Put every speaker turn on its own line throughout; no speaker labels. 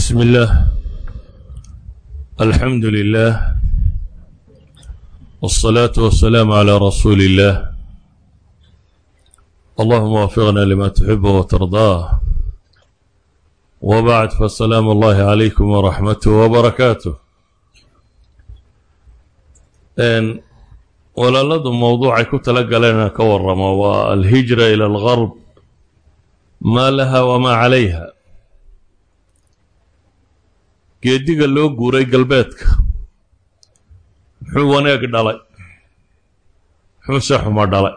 بسم الله الحمد لله والصلاة والسلام على رسول الله اللهم وفقنا لما تحب وترضاه وبعد فالسلام الله عليكم ورحمته وبركاته walaaladu mowduucay ku tala galeen inaan ka warramo waa alhijra ila algarb maa laha wamaa calayha geediga loo guuray galbeedka. Muxuu wanaag dhalay? Muxuuse xumo dhalay?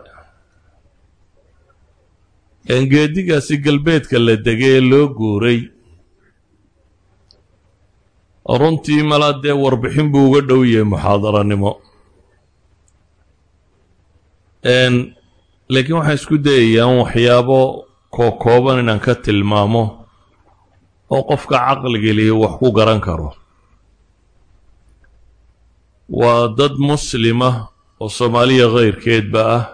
Geedigaasi galbeedka la degay ee loo guuray. Runtii malaa dee warbixin buu uga dhow yahay muxaadaranimo. Laakiin waxaan isku dayayaa waxyaabo kookooban inaan ka tilmaamo oo qofka caqligelihi wax ku garan karo. Waa dad muslima oo soomaaliya kayrkeedba ah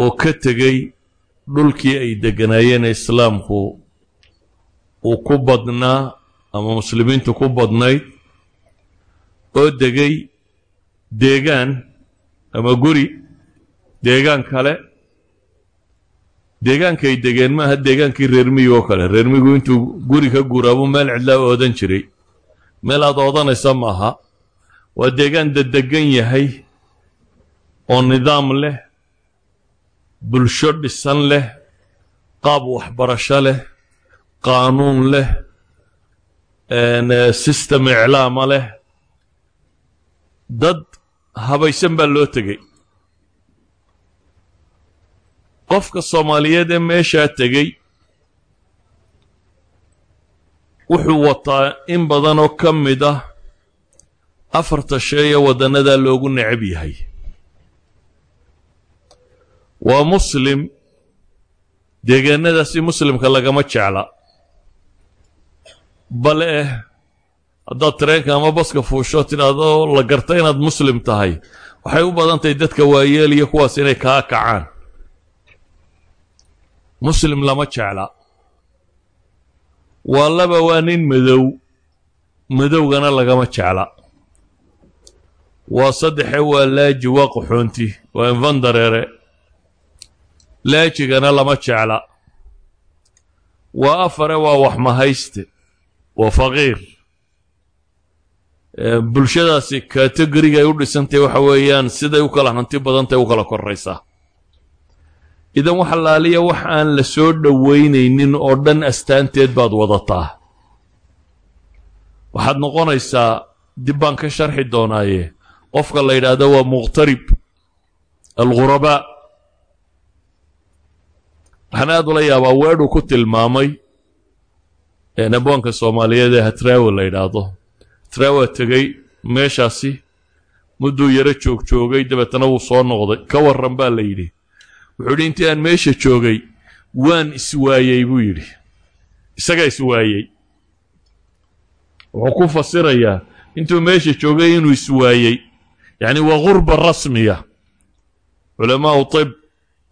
oo ka tegey dhulkii ay degganaayeen islaamku. Uu ku badnaa ama muslimiintu ku badnayd oo degay deegaan ama guri deegaan kale deegaankay degeen maaha deegaankii reermiyiga oo kale. Reermiyigu intuu guri ka guuraabuu meel cidlaa oodan jiray. Meel aad oodanaysa maaha waa deegaan dadegan yahay oo nidaam leh bulsho dhisan leh qaab waxbarasho leh qaanuun leh system iclaama leh. Dad habaysan baa loo tegey qofka soomaaliyeed ee meeshaa tegey wuxuu wataa in badan oo ka mid ah afarta shay ee waddannadaa loogu necab yahay. Waa muslim deegaanadaasi muslimka lagama jecla. Bale eh haddaad tareenka ama baska fuusho tidhaahdo la garta inaad muslim tahay. Waxay u badan tahay dadka waayeel iyo kuwaas inay kaa kacaan muslim lama jecla. Waa laba waa nin madow. Madowgana lagama jecla. Waa saddexe waa laaji waa qaxoonti waa infandareere. Laajigana lama jecla. Waa afare waa waxmahayste waa faqiir. Bulshadaasi kategoriga ay u dhisantahy waxa weeyaan siday u kala hanti badantay u kala koraysaa idan wax laaliya wax aan la soo dhowaynaynin oo dhan astaanteed baad wadataa. Waxaad noqonaysaa dib baan ka sharxi doonaaye. Qofka la yidhaahdo waa muqhtarib alghurabaa waxaan aad ula yaabaa weedhuu ku tilmaamay abwaanka soomaaliyeed ee hatraawe la yidhaahdo. Hatraawa tegey meeshaasi mudduu yaro joog joogay dabeetana wuu soo noqday. Ka warran baa la yidhi wuxuu yidhi intii aan meesha joogay waan iswaayey buu yidhi. Isagaa iswaayey wuxuu ku fasirayaa intuu meesha joogay inuu iswaayey yacni waa gurba rasmiya. Culamaau tib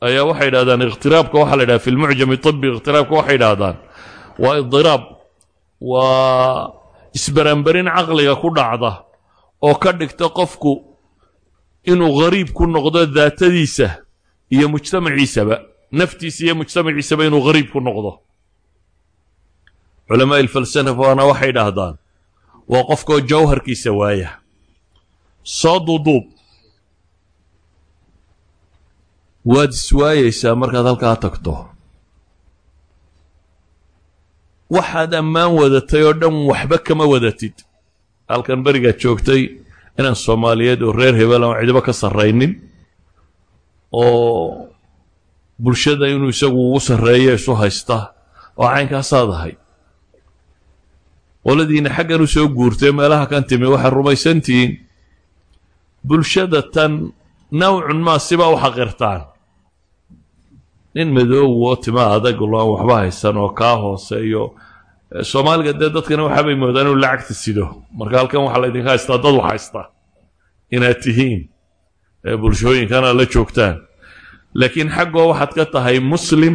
ayaa waxay yidhahdaan ikhtiraabka waxaa la yidhaha fi lmucjami tibi ikhtiraabka waxay yidhaahdaan waa idiraab waa isbaranberin caqliga ku dhacda oo ka dhigta qofku inuu ghariib ku noqdo daatadiisa iyo mujtamaciisaba naftiisa iyo mujtamaciisaba inuu ghariib ku noqdo. Culamaa'i alfalsafana waxay dhahdaan waa qofkoo jawharkiisa waaya. Soo duuduub. Waad iswaayaysaa markaad halkaa tagto. Waxaad ammaan wadatay oo dhan waxba kama wadatid. Halkan berigaad joogtay inaan soomaaliyeed oo reer hebel aan cidiba ka sarraynin oo bulshada inuu isagu ugu sarreeyo isu haysta oo caynkaasaad ahay qoladiina xaggan u soo guurtay meelaha kan timi waxaad rumaysantihiin bulshada tan nawcun maa siba u xaqirtaan. Nin madoow oo tima adag loan waxba haysan oo kaa hooseeyo. Soomaaliga dee dadkana waxaabay moodaan inuu lacagta sido. Marka halkan waxaa laydinka haystaa dad wax haysta. Inaad tihiin bulshooyinkana la joogtaan. Laakiin xaggoo waxaad ka tahay muslim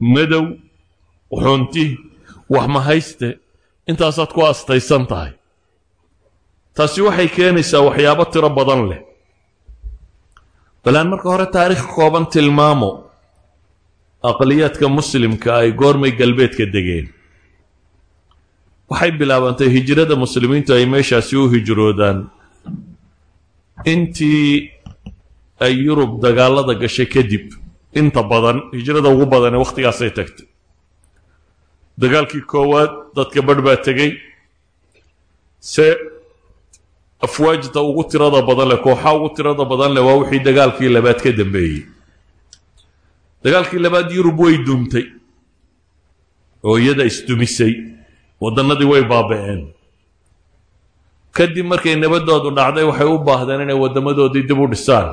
madow xunti wax ma hayste intaasaad ku astaysan tahay. Taasi waxay keenaysaa waxyaabo tiro badan leh. Balaan marka hore taariikh kooban tilmaamo aqliyaadka muslimka ay goormay galbeedka degeen. Waxay bilaabantay hijrada muslimiintu ay meeshaasi u hijroodaan intii ay yurub dagaalada gashay kadib inta badan hijrada ugu badanee wakhtigaasay tagtay. Dagaalkii koowaad dadka barh baa tegey se afwaajta ugu tirada badan leh kooxa ugu tirada badan leh waa wixii dagaalkii labaad ka dambeeyey. Dagaalkii labaad yurub way duntay oo iyada isdumisay waddannadii way baaba'een kadib markay nabadoodu dhacday waxay u baahdeen inay waddamadoodii dib u dhisaan.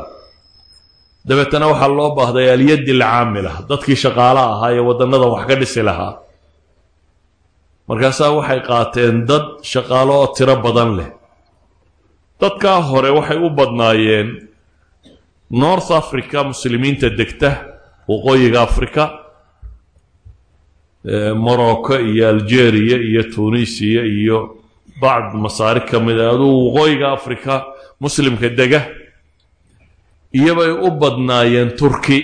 Dabeetana waxaa loo baahday alyaddi alcaamila dadkii shaqaale ahaa ee waddannadan wax ka dhisi lahaa. Markaasaa waxay qaateen dad shaqaalo oo tiro badan leh. Dadkaa hore waxay u badnaayeen north africa muslimiinta degta waqooyiga africa morocco iyo algeria iyo tunisiya iyo bacd masaari ka mid a aduu waqooyiga africa muslimka dega iyobay u badnaayeen turki.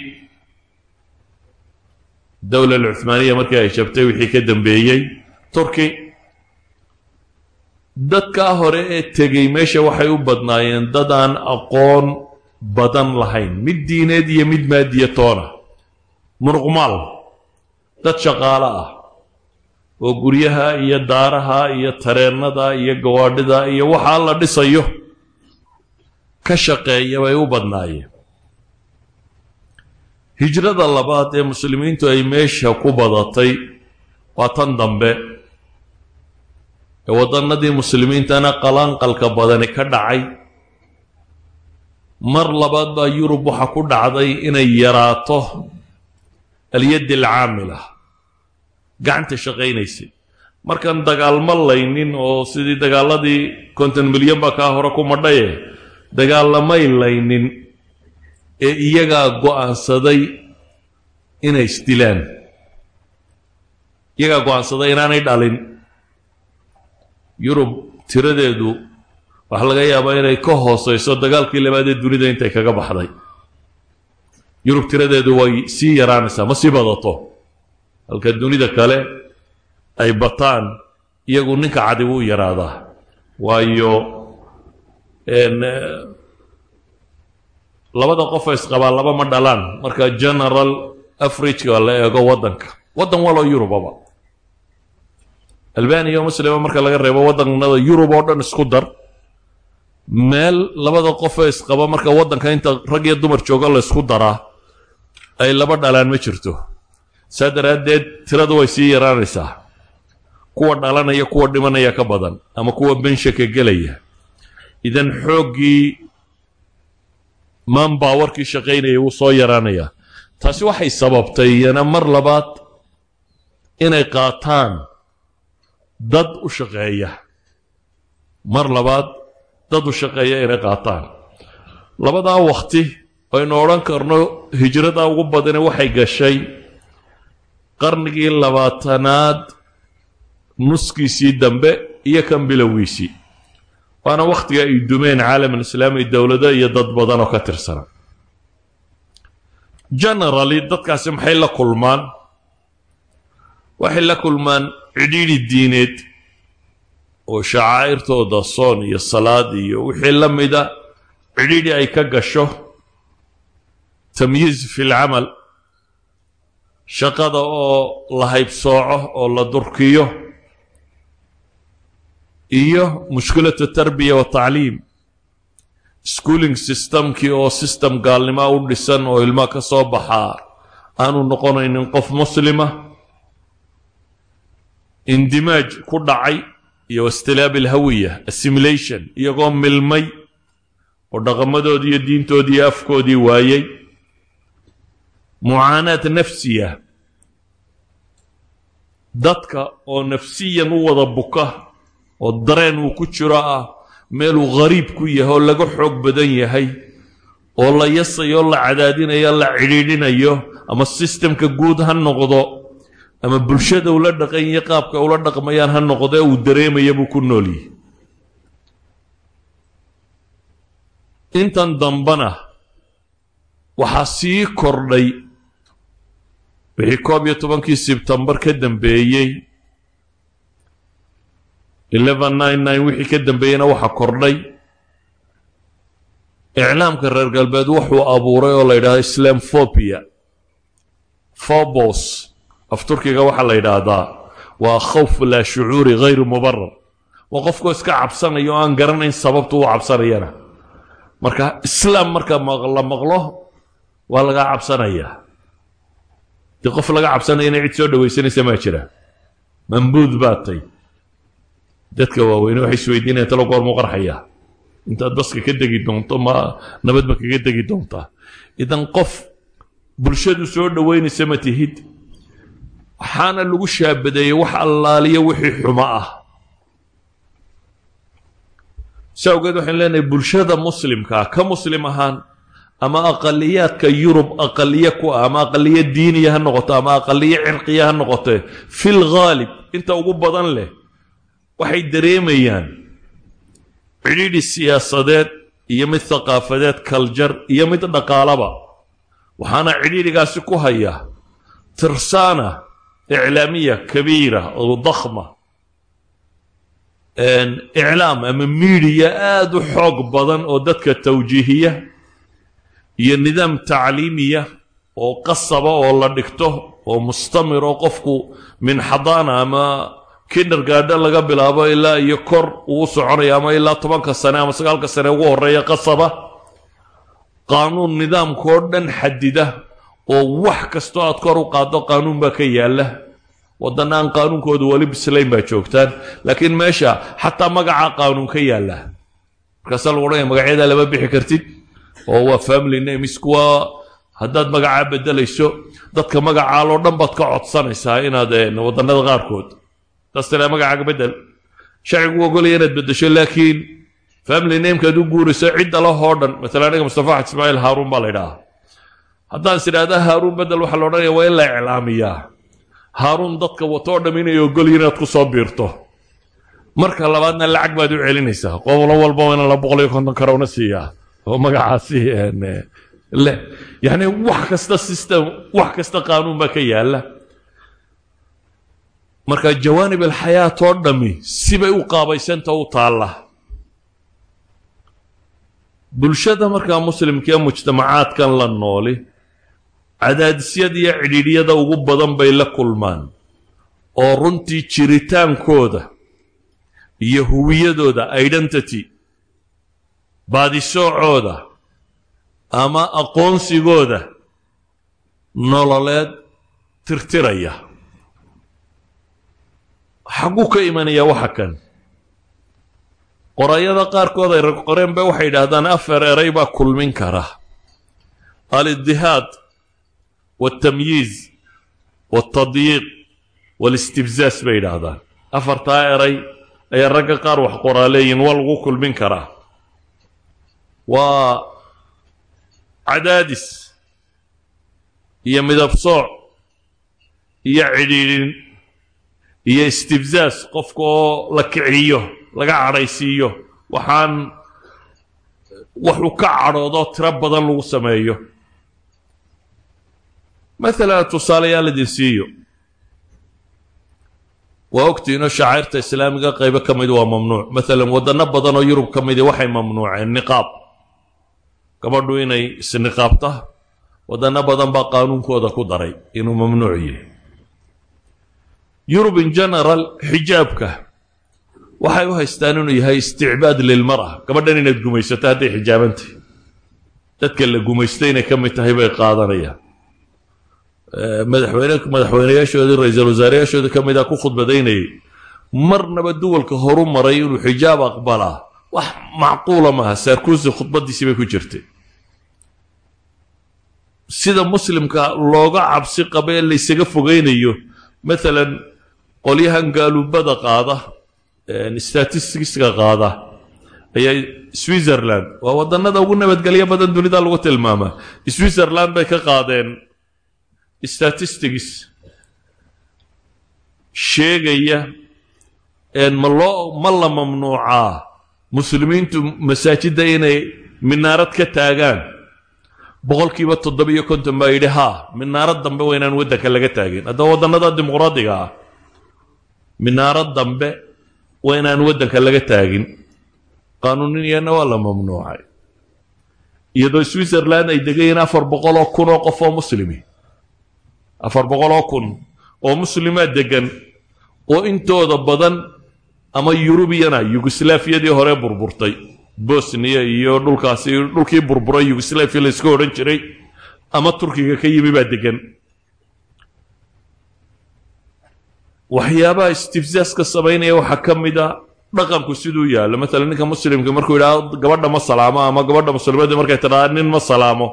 Dowla alcuhmaaniya markii ay jabtay wixii ka dambeeyey turki. Dadkaa hore ee tegey meesha waxay u badnaayeen dad aan aqoon badan lahayn mid diineed iyo mid maadiya toona muruqmaal dad shaqaalo ah oo guryaha iyo daaraha iyo tareennada iyo gawaadhida iyo waxaa la dhisayo ka shaqeeya bay u badnaayeen. Hijrada labaad ee muslimiintu ay meesha ku badatay waa tan dambe. Ee waddannadii muslimiintana qalaanqalka badani ka dhacay. Mar labaad baa yurub waxa ku dhacday inay yaraato alyaddi alcaamila gacanta shaqaynaysay markaan dagaalma laynin oo sidii dagaaladii konton milyan baa kaa hore ku madhaye dagaalamay laynin ee iyagaa go'aansaday inay isdilaan. Iyagaa go'aansaday inaanay dhalin. Yurub tiradeedu waxaa laga yaabaa inay ka hooseyso dagaalkii labaad ee dunida intay kaga baxday. Yurub tiradeedu way sii yaraanaysaa ma sii badato halka dunida kale ay bataan iyagu ninka cadi wuu yaraadaa. Waayo labada qofa isqabaa laba ma dhalaan. Marka general africa la eego waddanka. Waddan waloo yurubaba albaniya muslima marka laga reebo waddanada yurub oo dhan isku dar meel labada qofee isqaba marka waddanka inta rag iyo dumar joogo la ysku daraa ay laba dhalaan ma jirto saa daraaddeed tiradu way sii yaraanaysaa kuwa dhalanaya kuwa dhimanaya ka badan ama kuwa benshaka gelaya. Idan xooggii manbawarkii shaqaynaya wuu soo yaraanayaa taasi waxay sababtay iyana mar labaad inay qaataan dad u shaqeeya. Mar labaad dad u shaqeeya inay qaataan. Labadaa wakti aynu odhan karno hijrada ugu badani waxay gashay qarnigii labaatanaad nuskiisii dambe iyo kan bilowgiisii waana wakhtiga ay dumeen caalamulislaami dowlado iyo dad badan oo ka tirsana. Generally dadkaasi maxay la kulmaan? Waxay la kulmaan cidhiidhi diineed oo shacaa'irtooda soon iyo salaad iyo wixii la mida cidhiidhi ay ka gasho tamyiiz fi lcamal shaqada oo la haybsooco oo la durkiyo iyo mushkilatu tarbiya watacliim schooling systemkii oo system gaalnimoa u dhisan oo ilmaa ka soo baxaa aanu noqonaynin qof muslima indimaaj ku dhacay iyo istilaab alhawiya assimilation iyagoo milmay oo dhaqamadoodii iyo diintoodii afkoodii waayey mucaanaad nafsiya dadka oo nafsiyan u wada buka oo dareen uu ku jiro ah meeluu ghariib ku yahay oo laga xoog badan yahay oo la yasayo la cadaadinayo la cidhiidhinayo ama sistemka guud ha noqdo ama bulshada ula dhaqan iyo qaabka ula dhaqmayaan ha noqdee uu dareemaya buu ku nool intan dambana waxaa sii kordhay wixii koob iyo tobankii sebtembar ka dambeeyey wixii ka dambeeyeyna waxaa kordhay. Iclaamka reer galbeed wuxuu abuuray oo la yidhahda islamphobia phobos af turkiga waxaa la yidhaahdaa waa khawf laa shucuuri hayru mubarar waa qofkoo iska cabsanaya oo aan garanayn sababtu u cabsanayana. Marka islaam marka la maqlo waa lagaa cabsanayaa dee qof laga cabsanayana cid soo dhawaysanaysa maa jira. Mambuud baa tay dadka waaweyne waxay isweydiinayaan talo goor muu qarxayaa intaad baska ka degi doonto ma nabadba kaga degi doontaa? Idan qof bulshadu soo dhowaynaysa ma tihid. Waxaana lagu shaabadeeyey wax allaaliyo wixii xumo ah. Si awgeed waxaynu leenahay bulshada muslimkaa ka muslim ahaan ama aqaliyaadka yurub aqaliye ku ah ama aqaliye diiniya ha noqoto ama aqaliye cirqiya ha noqotee filghaalib inta ugu badan leh waxay dareemayaan cidhiidhi siyaasadeed iyo mid thaqaafadeed kaljar iyo mid dhaqaalaba. Waxaana cidhiidhigaasi ku haya tirsaana iclaamiya kabiira oo dakhma iclaam ama miidiya aada u xoog badan oo dadka tawjiihiya iyo nidaam tacliimiya oo qasaba oo la dhigto oo mustamir oo qofku min xadaana ama kindergaadha laga bilaabo ilaa iyo kor uu soconaya ama ilaa tobanka sane ama sagaalka sane ugu horreeya qasaba. Qaanuun nidaamkaoo dhan xadida oo wax kastoo aad kor u qaaddo qaanuun baa ka yaalla. Waddanna aan qaanuunkooda weli bislayn baa joogtaan. Laakiin meesha xataa magacaa qaanuun ka yaalla. Markaasaa lagu odhanaya magacyadaa lama bixi kartid oo waa family names kuwa haddaad magacaa beddelayso dadka magacaaloo dhan baad ka codsanaysaa inaad waddannada qaarkood. Taas tiraa magacaaga beddel. Sharcigu ogolaya inaad beddesho laakiin family namekaad u guurayso cidda lahoo dhan. Matala aniga mustafa axad haaruun baa la ydhahaa haddaan is haaruun beddel waxaa la odhanaya waa in la iclaamiyaa. Haaruun dadka watoo dham inay ogolyihin inaad ku biirto. Marka labaadna lacag baad u celinaysaa. Qobolo walba waa inaan la boqol iyo konton karowna siiyaa oo magacaasi leh yacni wax kasta system wax kasta qaanuun baa ka yaalla. Marka jawaanib alxayaat oo dhammi sibay u qaabaysanta u taalla. Bulshada markaa muslimkaee mujtamacaadkan la nooli cadaadisyada iyo cidhiidhyada ugu badan bay la kulmaan oo runtii jiritaankooda iyo huwiyadooda identity baadisoocooda ama aqoonsigooda nololeed tirtiraya. Xagguu ka imanaya waxa kan. Qorayada qaarkood ay qoreen ba waxay yidhaahdaan afar eray baa kulmin kara. Alidihaad waltamyiiz waltadyiiq walistibzaas bay yidhaahdaan. Afartaa eray ayaa ragga qaar wax qoraa leeyihiin waa lagu kulmin karaa waa cadaadis iyo midab sooc iyo cidhiidhin iyo istibzaas qofka oo la kiciyo laga cadhaysiiyo waxaan waxuu ka cadhoodo tiro badan lagu sameeyo. Maalan tusaalayaal idin siiyo. Waa ogtiinoo shacairta islaamiga qaybo ka mid waa mamnuuc. Maalan waddanno badan yurub ka midi waxay mamnuuceen niqaab gabadhu inay isniqaabta waddanno badan baa qaanuunkooda ku daray inuu mamnuuc yahay. Yurub in general xijaabka waxay u haystaan inuu yahay isticbaad lilmara gabadhan inaad gumaysato hadday xijaabantay dadka la gumaysto inay ka mid tahay bay qaadanayaan. Madaxweyne madaxweyneyaashoodii ra'iisul wasaarayaashoodii ka mid a ku khudbadaynayay marnaba duwalka horu maray inuu xijaab aqbalaa wax macquula maaha saarkuusi khudbadiisii bay ku jirtay. Sida muslimka looga cabsi qaba ee laysaga fogeynayo maalan qolyahan gaaluubada qaada statisticska qaada ayaa switzerland waa wadannada ugu nabadgelyo badan dunida lagu tilmaamaa. Switzerland bay ka qaadeen statistics. Sheegaya ma loo ma la mamnuucaa muslimiintu masaajidda inay minaarad ka taagaan. Boqolkiiba toddobiyo konton baa yidhi haa minaarad dambe waa inaan waddanka laga taagin. Haddaba waddannada dimuqraadiga ah minaarad dambe waa inaan waddanka laga taagin. Qaanuuniyana waa la mamnuucay. Iyadoo switzerland ay degayiin afar boqol oo kun oo qof oo muslimi. Afar boqol oo kun oo muslimaa degan oo intooda badan ama yurubiyana yugoslaafiyadii hore burburtay. Bosniya iyo dhulkaasi dhulkii burburay yugoslaafiya la iska odhan jiray. Ama turkiga ka yimi baa degan waxyaabaha istifzaaska samaynaya waxaa ka mid a dhaqanku siduu yaallo maalan ninka muslimka markuu yidhaahdo gabadha ma salaamo ama gabadha muslimadda markay tidhaahda nin ma salaamo.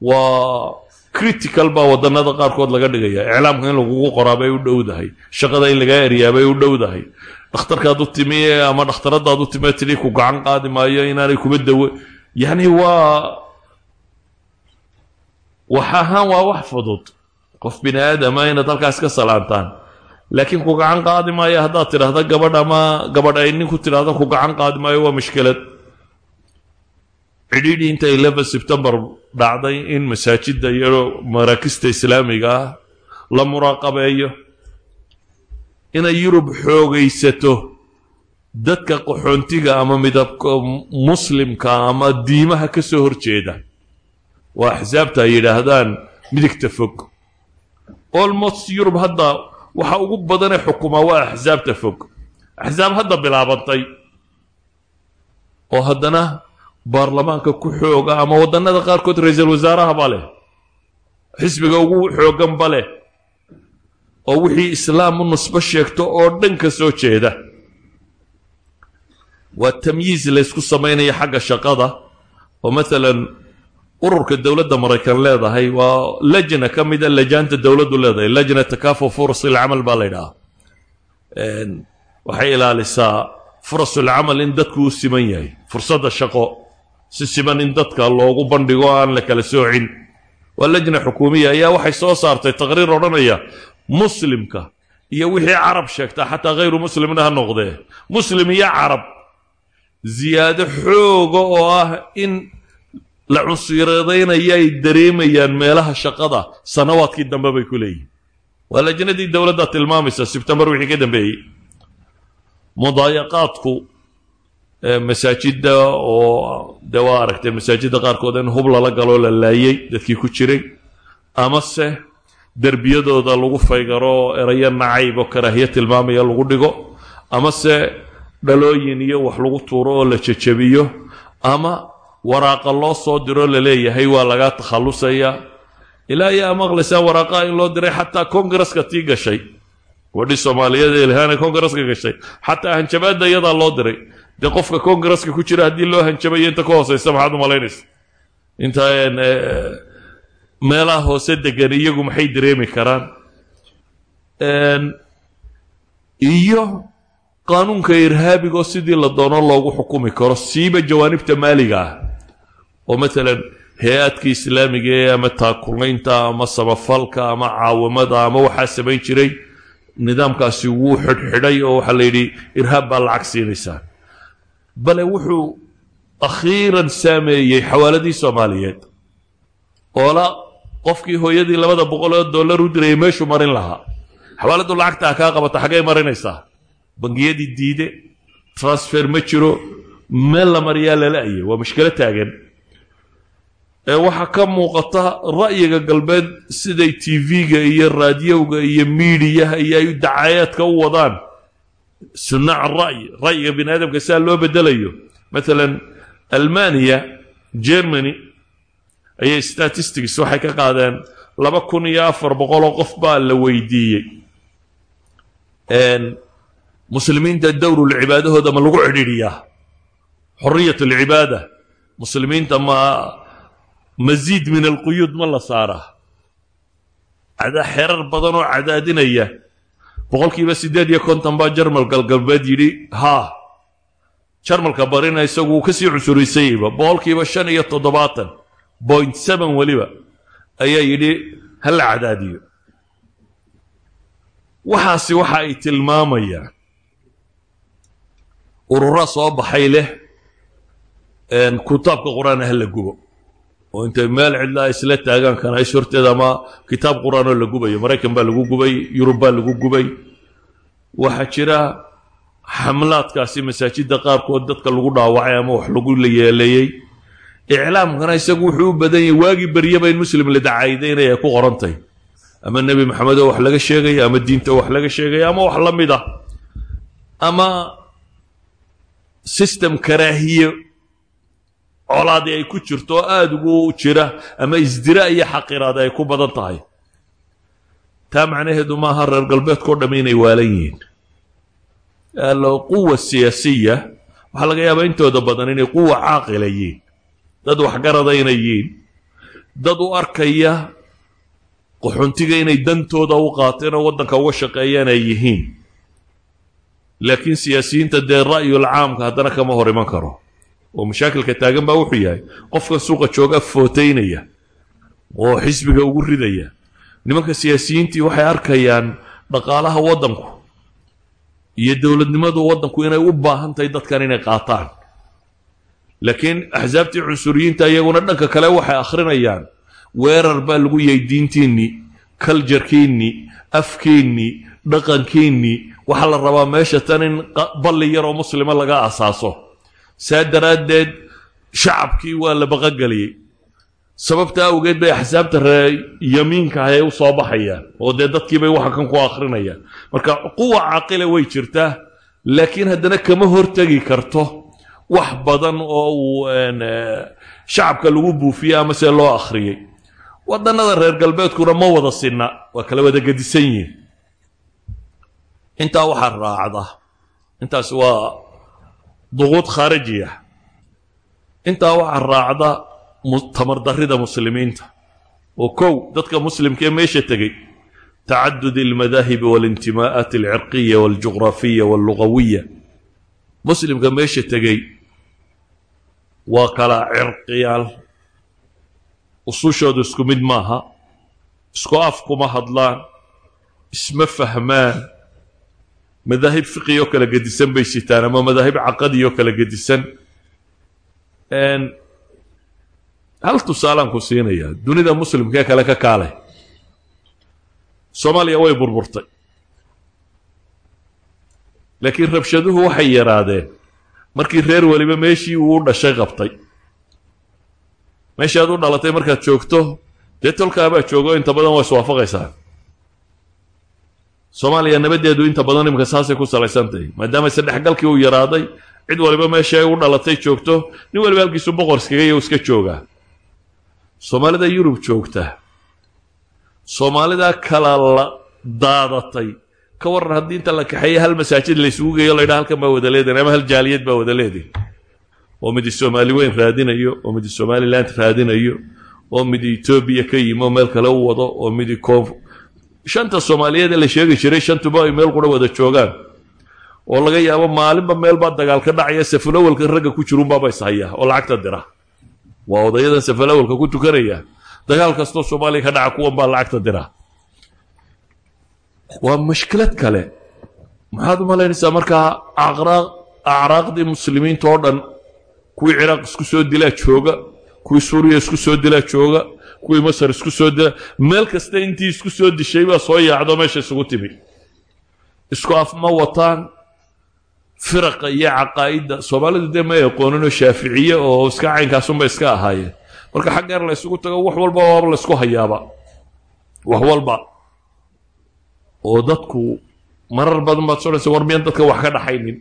Waa critical baa waddannada qaarkood laga dhigaya. Iclaamka in lagugu qoraabay u dhowdahay shaqada in lagaa eryaabay u dhowdahay dhakhtarkaad u timi ama dhakhtaradaad u timi tidhi ku gacan qaadi maayo inaanay kuba dawo. Yacni waa wax ahaan waa wax fudud. Qof bini aadama inaad halkaas ka salaantaan. Laakiin ku gacan qaadi maayo haddaad tidhaahda gabadh ama gabadh ay ninku tidhaahda ku gacan qaadi maayo waa mushkilad cidhiidhii inta eleven september dhacday in masaajidda iyo maraakista islaamiga ah la muraaqabeeyo. Inay yurub xoogaysato dadka qaxoontiga ama midabka muslimka ama diimaha ka soo horjeeda. Waa axsaabta ay yidhaahdaan midigta fog. Almost yurub hadda waxa ugu badanee xukumaa waa axsaabta fog. Axsaab hadda bilaabantay. Oo haddana baarlamaanka ku xooga ama waddannada qaarkood ra'iisul wasaaraha ba leh xisbiga ugu xooggan ba leh oo wixii islaam u nusbo sheegto oo dhan ka soo jeeda. Waa tamyiis laysku samaynaya xagga shaqada oo maalan ururka dowladda maraykan leedahay waa lajna ka mida lajaanta dowladdu leedahay lajna takaafu furus ilcamal baa la ydhahaa waxay ilaalisaa furasulcamal in dadku u siman yahay fursadda shaqo si siman in dadka loogu bandhigo aan la kala soocin waa lajna xukuumiya ayaa waxay soo saartay taqriir odhanaya muslimka iyo wixii carab sheegtaa xataa hayru muslimna ha noqdee. Muslim iyo carab ziyaado xooga oo ah in la cunsiradaynayo ay dareemayaan meelaha shaqada sanawaadkii dambe bay ku leeyihiin waa lajnadii dowladda tilmaamaysa sebtembar wixii ka dambeeyey. Mudaayaqaadku masaajidda oo dee waa aragtay masaajidda qaarkood in hub lala galoo la laayey dadkii ku jiray. Amase derbiyadooda lagu faygaro erayo nacayb oo karaahiyo tilmaamaya lagu dhigo. Amase dhalooyin iyo wax lagu tuuro oo la jejebiyo. Ama waraaqa loo soo diro la leeyahay waa lagaa takhallusaya ilaa ayaa maqlaysaan waraaqaha in loo diray xataa kongareska tii gashay. Wadhi soomaaliyeed ee ilhaana kongareska gashay. Xataa hanjabaadda iyadaa loo diray dee qofka kongareska ku jira haddii loo hanjabayo inta ka hooseysa maxaad u malaynaysa inta meelaha hoose degan iyagu maxay dareemi karaan iyo qaanuunka irhaabigoo sidii la doono loogu xukumi karo siiba jawaanibta maaliga ah oo maalan hay'aadka islaamiga ee ama taakulaynta ama samafalka ama caawimada ama waxaa samayn jiray nidaamkaasi wuu xidhxidhay oo waxaa la yidhi irhaab baa lacag siinaysaa bale wuxuu akhiiran saameeyey xawaaladii soomaaliyeed. Oola qofkii hooyadii labada boqol oo dollar u dirayay meeshuu marin lahaa. Xawaaladu lacagtaa kaa qabata xaggay marinaysaa? Bangiyadii diide transfer ma jiro meel la mariyaa lala-aya waa mushkilo taagan. Waxaa ka muuqata ra'yiga galbeed siday tv-ga iyo raadiyowga iyo miidiyaha iyo ay dacayaadka u wadaan sunaac ra'yi ra'yiga bini aadamka sidaa loo bedelayo. Maalan almaniya germany ayay statistics waxay ka qaadeen laba kun iyo afar boqoloo qof baa la weydiiyey. Muslimiinta dowrul cibaadahooda ma lagu cidhiidhiyaa? Xoriyat alcibaada muslimiinta ma masiid min alquyuud ma la saaraa xerar badan oo cadaadinaya boqolkiiba siddeed iyo konton baa jarmal galgalbeed yidhi haa jarmalka barina isagu uu ka sii cusuraysayeyba boqolkiiba shan iyo toddobaatan point seven weliba ayaa yidhi ha la cadaadiyo. Waxaasi waxa ay tilmaamayaan urura soo baxay leh kitaabka qur'aan la gubo oo intay meel cidlaa isla taagaan kanais horteeda ama kitaab qur'aanoo la gubayo maraykan baa lagu gubay yurub baa lagu gubay. Waxaa jira xamlaadkaasi masaajidda qaarkood dadka lagu dhaawacay ama wax lagu yeeleeyey iclaamkana isagu wuxuu u badan yahay waagii beryaba in muslim la dacaydaynaya ay ku qorantay. Ama nebi maxamed oo wax laga sheegaya ama diinta wax laga sheegaya ama wax la mid ah. Ama system karaahiye colaadii ay ku jirto aada ugu jira ama isdira iyo xaqiraada ay ku badan tahay. Taa macnaheedu maaha reer galbeedkao dhamm inay waalan yihiin. Quwa siyaasiya waxaa laga yaabaa intooda badan inay quwa caaqila yihiin. Dad waxgarada inay yihiin. Dad u arkaya qaxoontiga inay dantooda u qaateen oo waddanka uga shaqeeyaan ay yihiin. Laakiin siyaasiyiinta dee ra'yul caamka haddana kama hor iman karo oo mashaakilka taagan baa wuxuu yahay qofkan suuqa jooga footaynaya oo xisbiga ugu ridaya. Nimanka siyaasiyiintii waxay arkayaan dhaqaalaha waddanku iyo dowladnimadu waddanku inay u baahan tahay dadkan inay qaataan. Laakiin axsaabtii cunsuriyiinta iyaguna dhanka kale waxay akhrinayaan weerar baa lagu yahay diintiinnii kaljarkiinnii afkiinnii dhaqankiinnii waxaa la rabaa meesha tan in balli yaroo muslima laga asaaso saa daraaddeed shacabkii waa la baqageliyey sababta awgeed bay axsaabta ree yamiinka ah ee u soo baxayaan oo dee dadkiibay waxa kan ku akhrinayaan. Marka quwa caaqila way jirtaa laakiin haddana kama hortegi karto wax badan oo uu shacabka lagu buufiyey ama se loo akhriyey. Waddannada reer galbeedkuna ma wada sinna waa kala wada gedisan yihiin intaa waxaa raacda intaas waa duquud khaarijiya intaa waxaa raacda tamardarrida muslimiinta. Oo kow dadka muslimkaee meesha tegey? Tacadud almadaahibi waalintimaa'aat alcirqiya waljuqraafiya wallugawiya muslimka meesha tegey waa kala cirqiyaal. Usushoodu isku mid maaha. Isku af kuma hadlaan. Isma fahmaan madaahib fiqi oo kala gedisan bay sitaan ama madaahib caqadi oo kala gedisan. Hal tusaalaan ku siinayaa dunida muslimkee kale ka kaalay? Soomaaliya way burburtay. Laakiin rabshaduhu waxay yaraadeen. Markii reer weliba meeshii uu dhashay qabtay. Meeshii aad u dhalatay markaad joogto dee tolkaabaa joogo inta badan waa iswaafaqaysaa soomaaliya nabaddeedu inta badan iminka saasay ku salaysantahay maadaama isdhexgalkii uu yaraaday cid waliba meeshii ay u dhalatay joogto nin waliba halkiisu boqor iskaga u iska joogaa soomaalida yurub joogta soomaalida kala la daadatay ka waran haddii inta la kaxeeya hal masaajid laysugu geeyo la ydhaha halkan baa wada leedahin ama hal jaaliyad baa wada leedihin oo midi soomaali weyn raadinayo oo midi somaliland raadinayo oo midi etoobiya ka yimi oo meel kale u wado oo midi shanta soomaaliyeed ee la sheegi jiray shantuba ay meel qura wada joogaan oo laga yaabo maalinba meelbaa dagaal ka dhacaya safalawalka ragga ku jirunbaaba ishayaa oo lacagta dira. Waa odayadan safalawalka ku tukanaya dagaal kastoo soomaaliya ka dhaca kuwan baa lacagta dira. Waa mashkilad kale. Maxaad u malaynaysaa markaa acraaqdii muslimiinta oo dhan kuwii ciraaq isku soo dilaa jooga kuwii suuriya isku soo dilaa jooga kuwii masar isku soo meel kasta intii isku soo dishay baa soo yaacdo meesha isugu timi. Isku af ma wataan firaqa iyo caqaa'idda. Soomaalidu dee may aqooninoo shaaficiye oo iska caynkaasunba iska ahaayeen. Marka xaggeer la ysugu tago wax walba waaba la ysku hayaaba. Wax walba. Oo dadku marar badan baad soonaysa war miyaan dadka wax ka dhaxaynin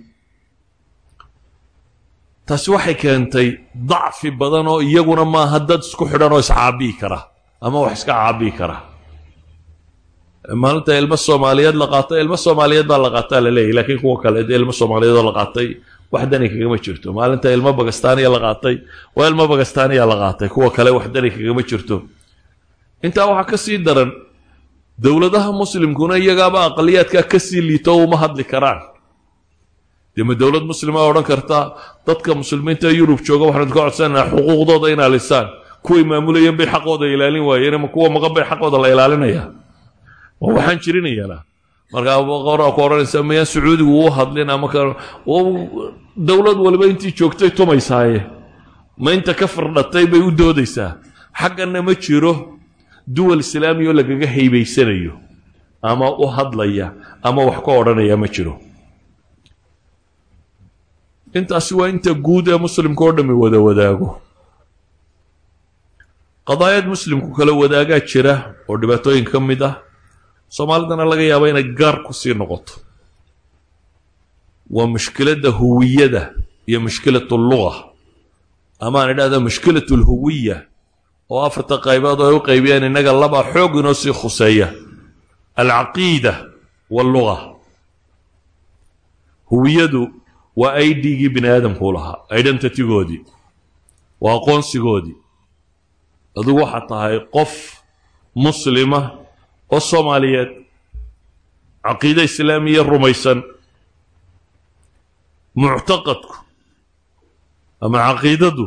taasi waxay keentay dacfi badan oo iyaguna maaha dad isku xidhan oo iscaabiyi kara ama wax iska caabiyi kara. Maalinta ilmo soomaaliyeed la qaatay ilmo soomaaliyeed baa la qaataa la leeyahy kuwa kale dee ilmo soomaaliyeed oo la qaatay wax dani kagama jirto. Maalinta ilmo bagastaaniya la qaatay waa ilmo bagastaaniya la qaatay. Kuwa kale wax dani kagama jirto. Intaa waxaa ka sii daran dowladaha muslimkuna iyagaaba aqaliyaadkaa ka sii liito uma hadli karaan dee ma dowlad muslima odhan kartaa dadka muslimiinta yurub jooga waxaanu ka codsananaa xuquuqdooda in alisaan kuway maamulayeen bay xaqooda ilaalin waayeen kuwa maqan bay xaqooda la ilaalinaya. Waxaan jirinayaana markaa qoraa ku odhanaysa mayaan sacuudigu u hadlin ama dowlad waliba intii joogtay tumaysaaye. Ma inta ka firdhatay bay u doodaysaa. Xagganna ma jiro duwal islaami lagaga haybaysanayo ama u hadlaya ama wax ka odhanaya ma jiro intaasi waa inta guud ee muslimka oo dhammi wada wadaago. Qadaayad muslimku kala wadaagaa jira oo dhibaatooyin ka mid ah. Soomaalidana laga yaaba inay gaar ku sii noqoto. Waa mushkiladda huwiyada iyo mushkilat alluga ama aan idhahda mushkilat alhuwiya oo afarta qaybood ay u qaybiyeen innaga laba xoog inoo sii khuseeya. Alcaqiida walluga huwiyadu waa i d-gii bini aadamkuu lahaa. Identitygoodii waa aqoonsigoodii adigu waxaad tahay qof muslima oo soomaaliyeed caqiide islaamiya rumaysan muctaqadku ama caqiidadu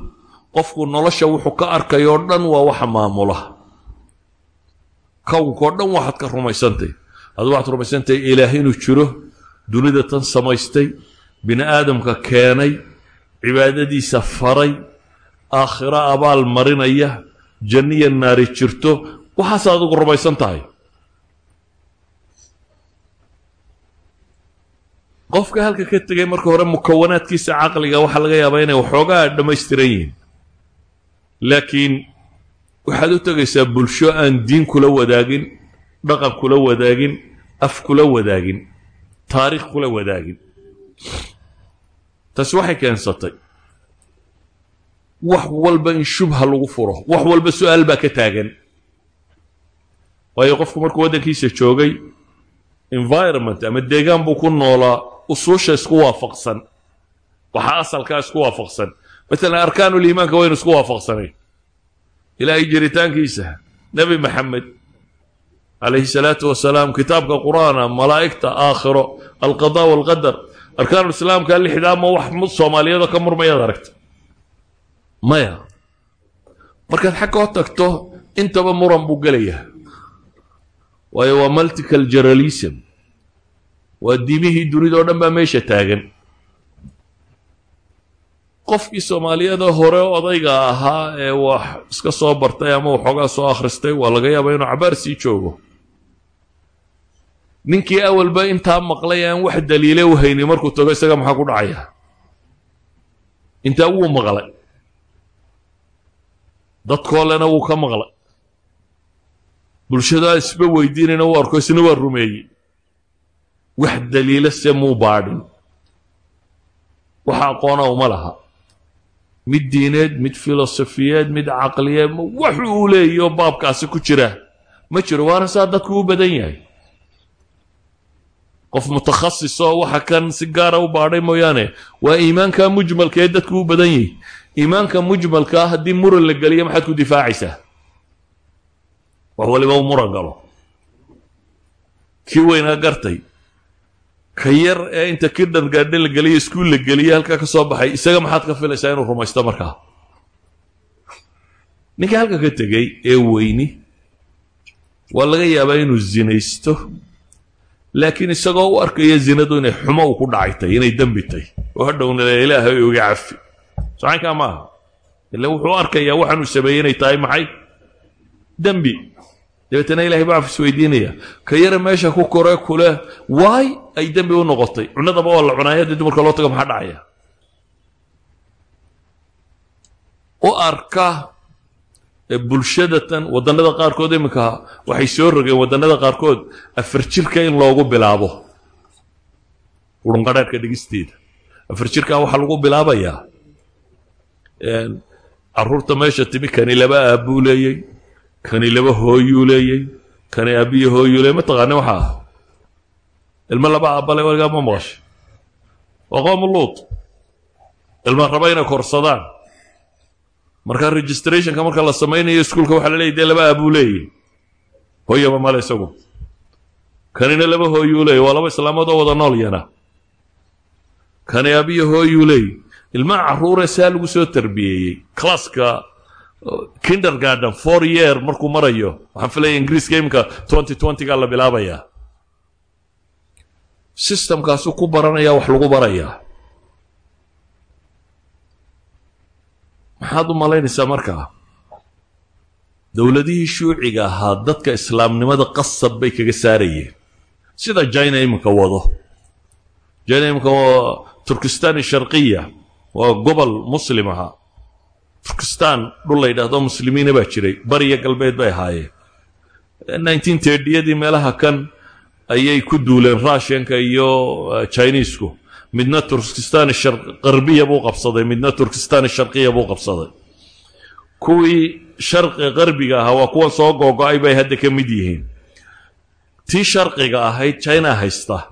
qofku nolosha wuxuu ka arkay oo dhan waa waxa maamula. Kownkaoo dhan waxaad ka rumaysantay. Adu waxaad rumaysantahay ilaah inuu jiro dunida tan samaystay bini aadamka keenay cibaadadiisa faray aakhiro abaal marinaya janniya naari jirto waxaasaad adigu rumaysan tahay. Qofka halka ka tegay marka hore mukawanaadkiisa caqliga waxaa laga yaabaa inay waxoogaa dhammaystiran yihiin. Laakiin waxaad u tegaysaa bulsho aan diin kula wadaagin dhaqan kula wadaagin af kula wadaagin taariikh kula wadaagin taasi waxay keensatay. Wax walba in shubha lagu furo. Wax walba su'aal baa ka taagan. Waayo qofku markuu waddankiisa joogay environment ama deegaan buu ku noolaa usuusha isku waafaqsan. Waxaa asalkaa isku waafaqsan. Maalan arkaanuliimaanka waynu isku waafaqsanayn ilaahay jiritaankiisa nebi maxamed calayhi salaatu wasalaam kitaabka qur'aana malaa'igta aakhiro alqada walqadar arkaanulislaamka lixdaa ma wax soomaaliyada ka murmayaad aragta. Maya. Markaad xagga o tagto intaba muran buu gelayaa. Waayo waa multical generalism waa diimihii dunida o dhan baa meesha taagan. Qofkii soomaaliyada hore odayga ahaa ee wax iska soo bartay ama waxoogaa soo akhristay waa laga yaabaa inuu cabaar sii joogo ninkii awalba intaa maqlay aan wax daliile u hayni markuu tago isaga maxaa ku dhacaya? Intaa wuu maqlay. Dadkoolena wuu ka maqlay. Bulshadaa isba weydiinayna u arko isna waa rumeeyey. Wax daliila se muu baadhin. Waxa aqoona uma laha. Mid diineed mid filosofiyeed mid caqliyeed waxu uu leeyahy oo baabkaasi ku jira? Ma jiro waana saa dadku u badan yahay qof mutakhasis oo waxa kan si gaara u baadhay mooyaane waa iimaanka mujmalka ee dadku u badan yahay iimaanka mujmalkaa haddii muran la geliyo maxaad ku difaacaysaa? Wax waliba u muran galo. Kii weynaa gartay. Ka yar ee inta kirdhan gaadhe la geliyo iskuul la geliye halkaa ka soo baxay isaga maxaad ka filaysaa inuu rumaysto markaa ninkii halka ka tegey ee weyni waa laga yaabaa inuu zinaysto laakiin isagoo u arkaya zinadu inay xumo u ku dhacaytay inay dembi tay oo hadhowna ilaahay uga cafi socaynkaa maaha ila wuxuu arkayaa waxaanuu sameeyey inay tahay maxay? Dembi. Dabeetana ilahay baa cafis weydiinaya. Ka yara meesha ku koree kule waay ay dembi u noqotay? Cunadaba oo la cunaaya haddii dumarka loo tago maxaa dhacaya? U arka bulshadatan waddannada qaarkood iminka waxay soo rogeen waddannada qaarkood afar jirka in loogu bilaabo. Urunqadheerhka dhigisteeda afar jirkaa waxaa lagu bilaabayaa. Carruurta meesha timi kani laba aabbuu leeyey kani laba hooyuu leeyey kani aabbiyo hooyuu leeyey mataqaani waxa? Ah ilmo laba aabbale waligaa ma maqashay. Waa qoomu luut. Ilma raba inay korsadaan markaa registrationka marka la samaynayo iskuulka waxaa la leeyay dee laba aabuu leeyey hooyaba male isagu. Kanina laba hooyuu leeyay waa laba islaamood oo wada nool yana. Kani aabiyo hooyuu leeyey ilmaha carruure saa lagu soo tarbiyeeyey classka kindergarden four year markuu marayo waxaan filaya ingiriiska iminka twenty twentyga la bilaabayaa sistamkaasu ku baranaya wax lagu barayaa maxaad u malaynaysaa markaa dowladihii shuuciga ahaa dadka islaamnimada qasab bay kaga saarayeen. Sida jina iminka wado. Jina iminka waa turkistan sharqiya waa gobol muslim ahaa turkistan dhul la yidhaahdo muslimiina baa jiray bariya galbeed bay ahaayeen. Nineteen tirdiyadii meelaha kan ayay ku duuleen russianka iyo chinesku midna turkistan qarbiya buu qabsaday midna turkistan sharqiya buu qabsaday. Kuwii sharqi qarbiga ahaa waa kuwan soo googo-ay bay hadda ka mid yihiin. Tii sharqiga ahayd china haysta.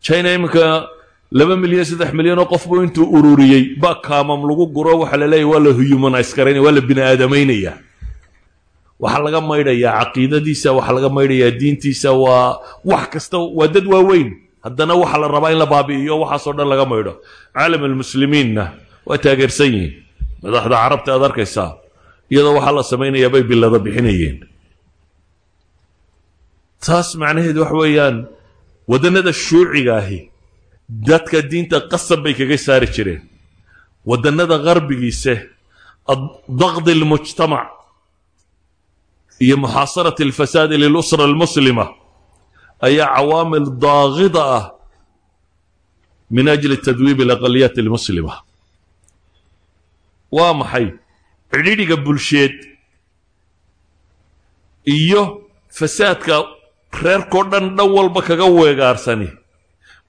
China iminka laba milyan saddex milyan oo qofbu intuu ururiyey ba kaamam lagu guro waxaa la leeyahy waa la humanize karaynaya waa la bini aadamaynaya waxaa laga maydhayaa caqiidadiisa waxaa laga maydhayaa diintiisa waa wax kasta waa dad waaweyn haddana waxaa la rabaa in la baabi'iyo waxaasoo dhan laga maydho. Caalam almuslimiinna waa taageersan yihiin. Madaxda carabta aad arkaysaa iyadoo waxaa la samaynayaa bay bilada bixinayeen. Taas macnaheedu waxa weeyaan waddannada shuuciga ahi dadka diinta qasab bay kaga saari jireen. Waddannada qarbigiise daqdi almujtamac iyo muxaasarati alfasaadi lilusra almuslima ayaa cawaamil daaqida ah min ajli tadwiib alaqaliyaat almuslima. Waa maxay cidhidhiga bulsheed iyo fasaadka reerkao dhan dhan walba kaga weegaarsani?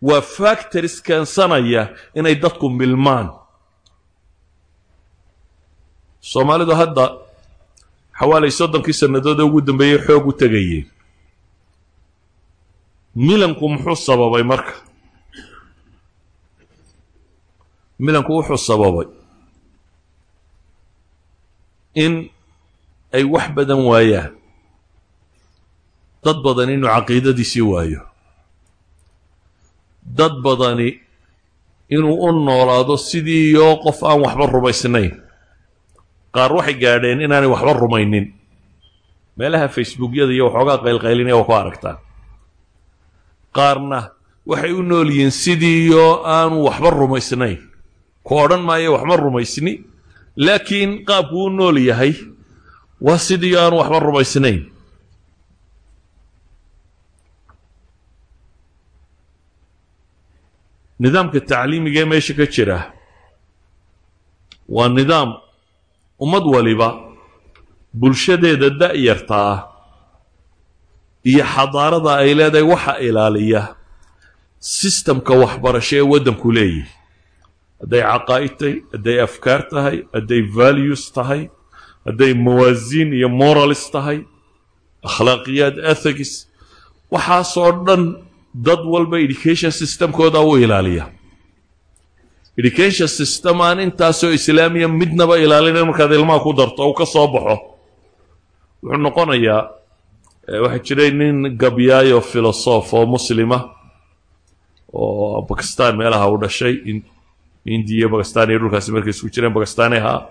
Waa factories keensanaya inay dadku milmaan. Soomaalidu hadda xawaalay soddonkii sannadood ee ugu dambeeyey xoog u tegayeen milanku muxuu sababay marka? Milanku wuxuu sababay in ay wax badan waayaan. Dad badan inuu caqiidadiisii waayo. Dad badani inuu u noolaado sidiioo qof aan waxba rumaysnayn. Qaar waxay gaadheen inaanay waxba rumaynin. Meelaha facebookyada iyo waxoogaa qaylqaylinaya waa ku aragtaan qaarna waxay u nool yihiin sidiioo aanu waxba rumaysnayn. Ku odhan maayo waxma rumaysni. Laakiin qaabku u nool yahay. Waa sidiioo aanu waxba rumaysnayn. Nidaamka tacliimiga ee meesha ka jira waa nidaam ummad waliba bulshadeeda da'yarta ah iyo xadaarada ay leedahay waxa ilaaliya. Sistamka waxbarasho ee waddanku leeyihi hadday caqaa'id tahay hadday afkaar tahay hadday values tahay hadday mawaasiin iyo moralis tahay akhlaaqiyaad ethics waxaasoo dhan dad walba education systemkooda u ilaaliya. Education system aan intaasoo islaamiya midnaba ilaalina markaad ilmaha ku darto u ka soo baxo. Wuxuu noqonayaa waxaa jiray nin gabyaayo filosof oo muslima oo bakistan meelaha u dhashay indiya bakistan iyo dhulkaasi markay isku jireen bakistaani ahaa.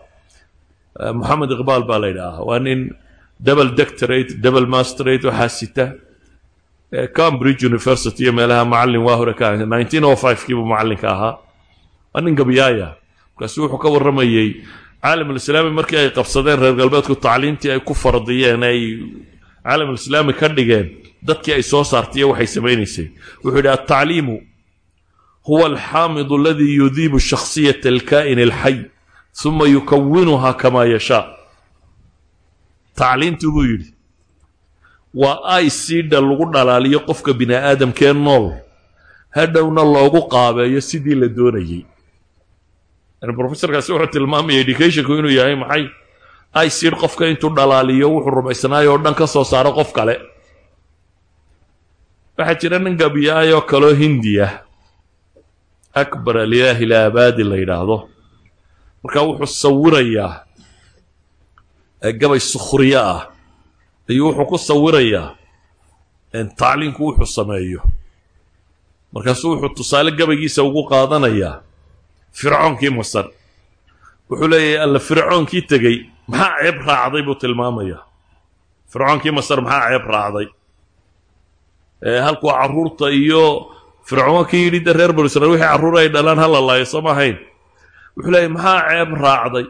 Moxamed iqbaal baa la yidhaahaa. Waa nin double doctorate double masterate waxaa sita cambridge university iyo meelaha macallin waa ka nineteen o five kiibuu macallinka ahaa. Waa nin gabyaaya markaasu wuxuu ka warramayey caalamulislaami markii ay qabsadeen reer galbeedku tacliintii ay ku fardiyeen ay caalamulislaami ka dhigeen dadkii ay soo saartay iyo waxay samaynaysay. Wuxuu yidhi altacliimu huwa alxaamidu aladii yudiibu shakhsiyata alkaa'in alxay uma yukawinuha kamaa yashaa. Tacliintu buu yidhi waa icda lagu dhalaaliyo qofka bini aadamkee nool hadhowna loogu qaabeeyo sidii la doonayey. Yani professorkaasi wuxuu tilmaamaya educationku inuu yahay maxay icid qofka intuu dhalaaliyo wuxuu rumaysanaayoo o dhan ka soo saaro qof kale. Waxaa jira nin gabiyaayoo kaloo hindiya akbar alilaahi ilaabaadi la yidhaahdo. Markaa wuxuu sawirayaa gabay sukhriyo ah ayuu wuxuu ku sawirayaa tacliinku wuxuu sameeyo. Markaasuu wuxuu tusaale gabaygiisa ugu qaadanayaa fircoonkii masar. Wuxuu leeyahay alla fircoonkii tegey maxaa ceeb raacday buu tilmaamayaa? Fircoonkii masar maxaa ceeb raacday? Halkuu carruurta iyo fircoon kii yidhi de reer banu israiil wixii carruur ay dhalaan hala laayo ahayn wuxuu leeyay maxaa ceeb raacday?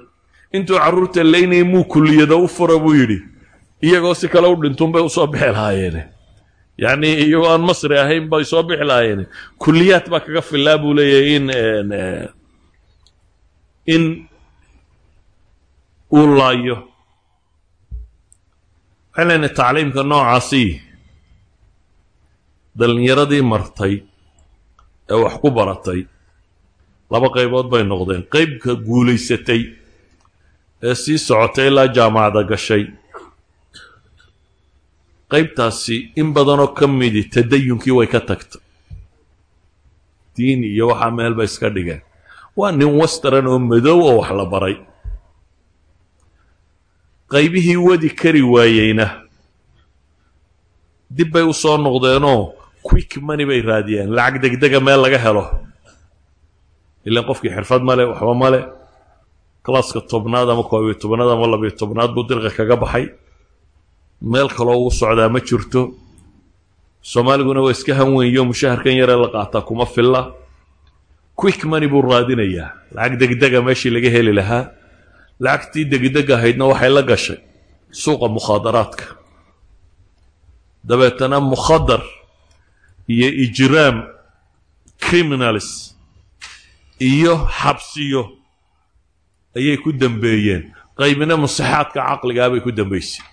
Intuu carruurta laynayay muu kulliyada u fura buu yidhi iyagoo si kale u dhintunbay u soo bixi lahaayeene yacni iyagoo aan masri ahayn bay soo bixi lahaayeene kulliyaad baa kaga filaa buu leeyahay in in uu laayo. Waxaan tacliimka noocaasi dhallinyaradii martay ee wax ku baratay laba qaybood bay noqdeen. Qaybka guulaysatay ee sii socotay ilaa jaamacada gashay. Qaybtaasi in badanoo ka midi tadayunkii way ka tagtay. Diin iyo waxaa meel bay iska dhigeen. Waa nin western oo madow oo wax la baray qaybihii wadi kari waayeyna. Dib bay u soo noqdeenoo quick money bay raadiyeen. Lacag degdega meel laga helo. Ilaan qofkii xirfad male waxba male classka tobnaad ama koobiyo tobnaad ama labiyo tobnaad buu dirqa kaga baxay. Meel kaloo ugu socdaa ma jirto. Soomaaliguna waa iska hanweynyo mushaharkan yaree la qaataa kuma filla. Quick money buu raadinayaa. Lacag degdega meeshii laga heli lahaa lacagtii degdeg ahaydna waxay la gashay suuqa mukhaadaraadka. Dabeetana mukhadar iyo ijraam criminalis iyo xabsiyo ayay ku dambeeyeen. Qaybina musixaadka caqligaa bay ku dambaysay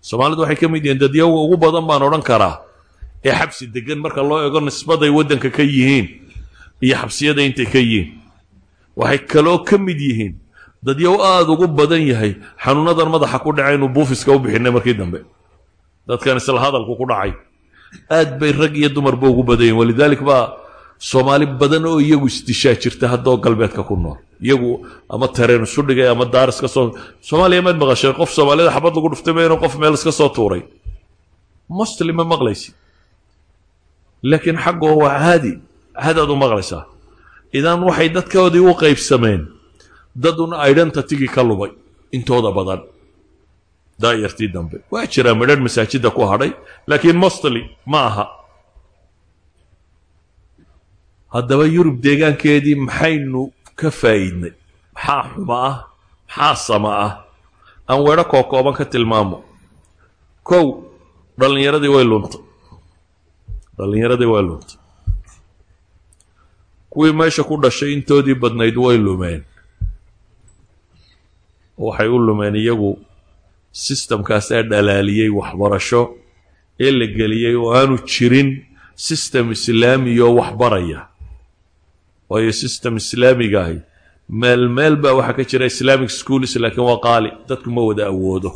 soomaalidu waxay ka mid yihiin dadyaga ugu badan baan odhan karaa ee xabsi degan marka loo ego nisbaday waddanka ka yihiin iyo xabsiyada intay ka yihiin. Waxay kaloo ka mid yihiin dadyow aada ugu badan yahay xanuunadan madaxa ku dhacay inuu buufiska u bixinay markii dambe. Dadkan isla hadalku ku dhacay. Aad bay rag iyo dumarba ugu badan yihiin walidaalik baa soomaali badan oo iyagu isdishaa jirta haddoo galbeedka ku nool. Iyagu ama tareen isu dhigay ama daar iska soo soomaaliya maad maqasheen. Qof soomaalida xabad lagu dhuftay ma inuu qof meel iska soo tuuray. Mostly ma maqlaysid laakiin xaggoo waa caadi. Caadaad u maqlaysaa. Idan waxay dadkoodii u qaybsameen dadun identitygii ka lubay intooda badan. Daayartii dambe. Waa jiraa midhan masaajidda ku hadhay laakiin mostly ma aha. Haddaba yurub deegaankeedii maxaynu ka faa'iidnay. Maxaa xuma ah? Maxaa sama ah? Aan weedho kookooban ka tilmaamo. Kow dhallinyaradii way luntay. Dhallinyaradii way luntay. Kuwii meesha ku dhashay intoodii badnayd way lumeen waxay u lumeen iyagu sistamkaasaa dhalaaliyey waxbarasho ee la geliyey oo aanu jirin sistem islaamiyoo waxbaraya. Waayo sistem islaamiga ahi meel meel baa waxaa ka jira islamic schools laakiin waa qaali. Dadku ma wada awoodo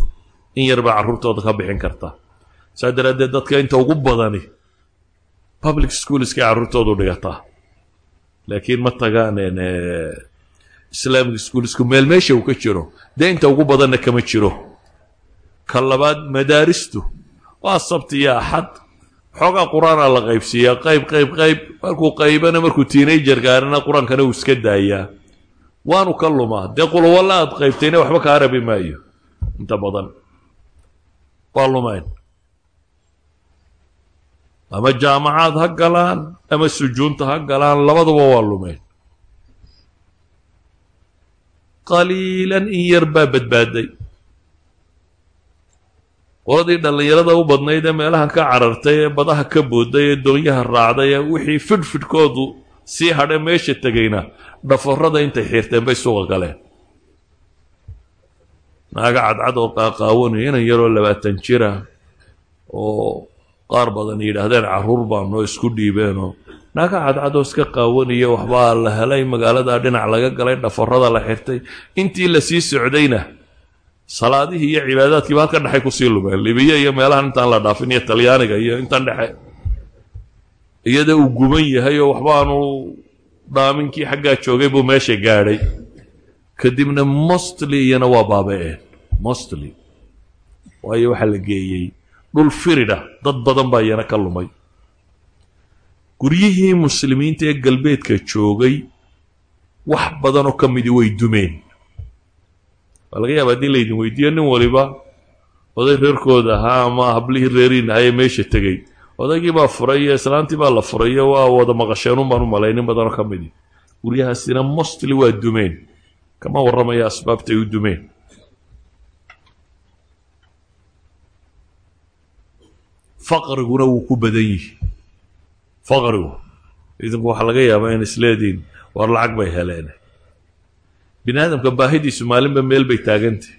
in yar baa carruurtooda ka bixin karta. Saa daraaddeed dadka inta ugu badani public schoolskay carruurtoodu dhigataa. Laakiin ma tagaan islamic schoolsku meel meesha uu ka jiro dee inta ugu badanna kama jiro. Ka labaad madaaristu waa sabti iyo axad. Xoogaa qur'aanaa la qaybsiiyaa qayb qayb qayb. Markuu qaybana markuu tiinajar gaarina qur'aankana uu iska daayaa. Waanu ka lumaa. Dee qulwalla aad qaybtayna waxba kaa rabi maayo. Inta badan. Waa lumeen ama jaamacaad ha galaan ama sujuunta ha galaan labaduba waa lumeen qaliilan in yar baa badbaaday. Qoladii dhallinyarada u badnayd ee meelahan ka carartay ee badaha ka booday ee doonyaha raacday ee wixii fidhfidhkoodu sii hadhe meesha tegayna dhaforada intay xiirteen bay suuqa galeen. Naaga cadcad oo qaaqaawanaya inan yaroo labaatan jira oo qaar badan yidhaahdeen carruur baanoo isku dhiibeenoo naaga cadcadoo iska qaawanaya waxbaa la helay magaaladaa dhinac laga galay dhaforada la xirtay. Intii la sii socdayna salaadihii iyo cibaadaadkiiba halka dhexay ku sii lumeen libiya iyo meelahan intaan la dhaafin iyo talyaaniga iyo intan dhexe iyada uu guban yahay oo waxba aanu dhaaminkii xaggaa joogay buu meesha gaadhay. Kadibna mostly iyana waa baaba-een mostly. Waayo waxaa la geeyey dhul firidha dad badan baa iyana ka lumay guryihii muslimiinta ee galbeedka joogay wax badanoo ka midi way dumeen. Waa laga yaaba haddii laydin weydiiyo nin waliba oday reerkooda ahaa ama hablihii reeriin ahayee meesha tegey odaygii baa furay iyo islaantii baa la furay iyo waa wada maqasheenun baan u malay nin badanoo ka midi guryahaasina mostly waa dumeen. Kama warramaya asbaabtay u dumeen. Faqriguna wuu ku badan yihi faqrigu idinku waxaa laga yaabaa in isleediin war lacag bay heleen. Bini aadamka baahidiisu maalinba meel bay taagantah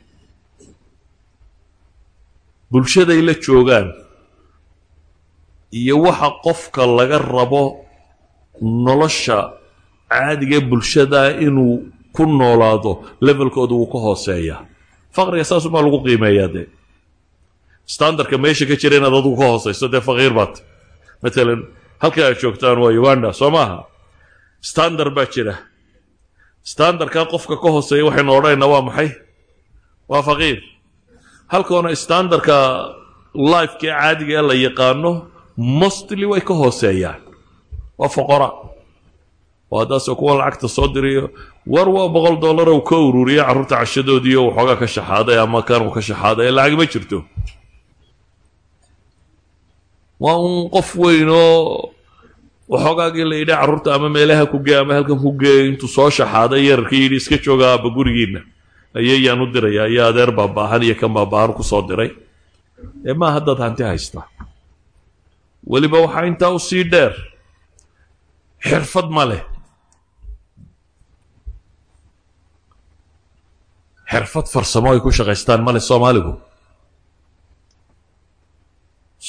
bulshaday la joogaan iyo waxa qofka laga rabo nolosha caadiga bulshada inuu ku noolaado levelkooda wuu ka hooseeyaa. Faqriga saasumaa lagu qiimeeyaa dee? Standardka meesha ka jira inaad adugu ka hooseyso dee faqiir baat matalan halka aad joogtaan waa uganda soo maaha? Standard baa jira. Standardkaa qofka ka hooseeya waxaynu odhanaynaa waa maxay? Waa faqiir. Halkoona standardka lifeka caadiga ee la yaqaano mostly way ka hooseeyaan. Waa foqora. Oo haddaasoo kuwa lacagta soo diriyo. War waa boqol dollar uu ka ururiya carruurta cashadoodiiyo waxoogaa ka shaxaaday ama kan uu ka shaxaaday lacag ma jirto. Waa un qof weyn oo waxoogaagii la yidhi carruurta ama meelaha ku gee ama halkan ku geey intuu soo shaxaaday yararkii yidhi iska jooga aaba gurigiinna. Ayayaan u dirayaa iyo adeer baa baahan iyo kan baa baahan ku soo diray. Ee maaha dad hanti haysta? Weliba waxaa intaa u sii dheer. Xirfad ma leh. Xirfad farsamo ay ku shaqaystaan male soomaaligu.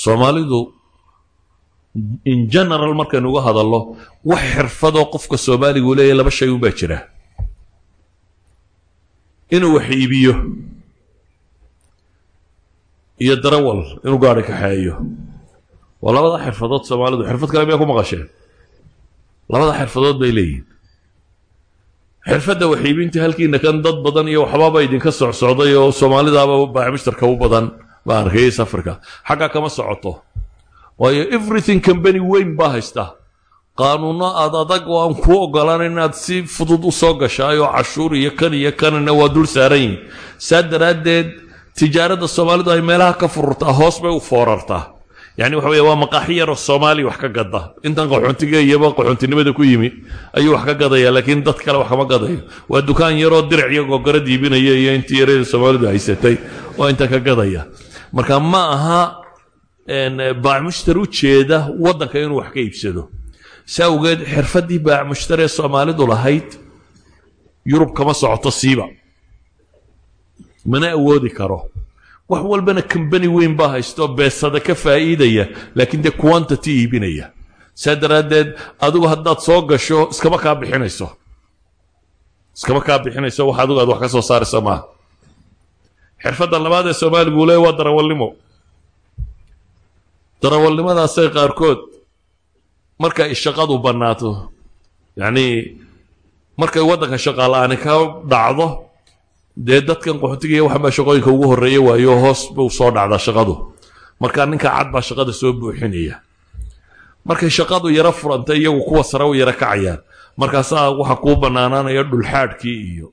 Soomaalidu in general markaynu uga hadallo wax xirfadoo qofka soomaaligu leeyahy laba shay unbaa jira. Inuu wax iibiyo iyo darawal inuu gaari kaxeeyo. Waa labada xirfadood soomaalidu xirfad kale miyaa ku maqasheen? Labada xirfadood bay leeyihiin xirfadda waxiibinta halkiina kan dad badan iyo waxbaaba idinka socsocday oo soomaalidaaba baaxmishtarka u badan baa arkayay safarka xaggaa kama socoto waayo everything company weyn baa haysta qaanuuno aad adag oo aan kuu ogolaan inaad si fudud u soo gashaayoo cashuur iyo kan iyo kanina waa dul saaran yihiin saa daraaddeed tijaaradda soomaalidu ay meelaha ka fururtaa hoos bay u foorartaa yani waxa wey waa maqaaxi yaroo soomaaliya wax ka gada intan qaxoontiga iyaba qaxoontinimada ku yimi ayuu wax ka gadaya laakiin dad kale wax kama gadayo waa dukaan yaroo diric iyo gogoro diibinaya iyo intii yarada soomaalidu haysatay oo intan ka gadaya. Marka ma aha baacmushtar u jeeda waddanka inuu wax ka iibsado. Si awgeed xirfaddii baacmushtar ee soomaalidu lahayd yurub kama socoto siiba. Mana awoodi karo. Wax walbana kambani weyn baa haysto beesada ka faa'iidaya laakiin dee quantity iibinaya. Saa daraaddeed adigu haddaad soo gasho iskama kaa bixinayso. Iskama kaa bixinayso wax adigu aad wax ka soo saarayso maaha. Xirfadda labaad ee soomaaligu le waa darawalnimo darawalnimadaasay qaarkood marka ay shaqadu bannaato yacnii markay waddanka shaqaala-aani ka dhacdo dee dadkan qaxootiga iyo waxbaa shaqooyinka ugu horreeya waayo hoos buu soo dhacdaa shaqadu. Markaa ninka cad baa shaqada soo buuxinaya. Markay shaqadu yaro furantay iyagu kuwa sare u yaro kacayaan. Markaasaa waxa kuu bannaanaanaya dhulxaadhkii iyo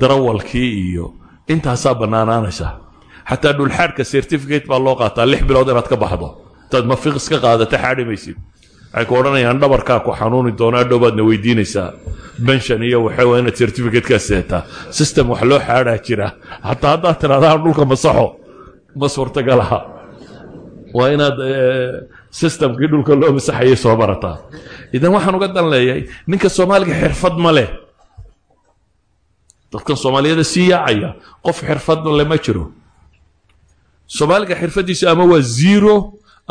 darawalkii iyo intaasaa bannaanaanaysa. Xataa dhulxaadhka certificate baa loo qaataa lix bilood inaad ka baxdo intaad mafiqis ka qaadata xaadhi maysid. Waxay ku odhanayaan dhabarkaa ku xanuuni doonaa dhow baadna weydiinaysaa. Benshan iyo waxa waa inaad certificatekaas seetaa system wax loo xaadhaa jira. Xataa haddaad tirahdaan dhulka masaxo ma suurtagalaha waa inaad systemkii dhulka loo masaxayay soo barataa. Idan waxaan uga dan leeyahay ninka soomaaliga xirfad ma leh. Dadkan soomaaliyada sii yaacaya qof xirfad le ma jiro. Soomaaliga xirfaddiisu ama waa zero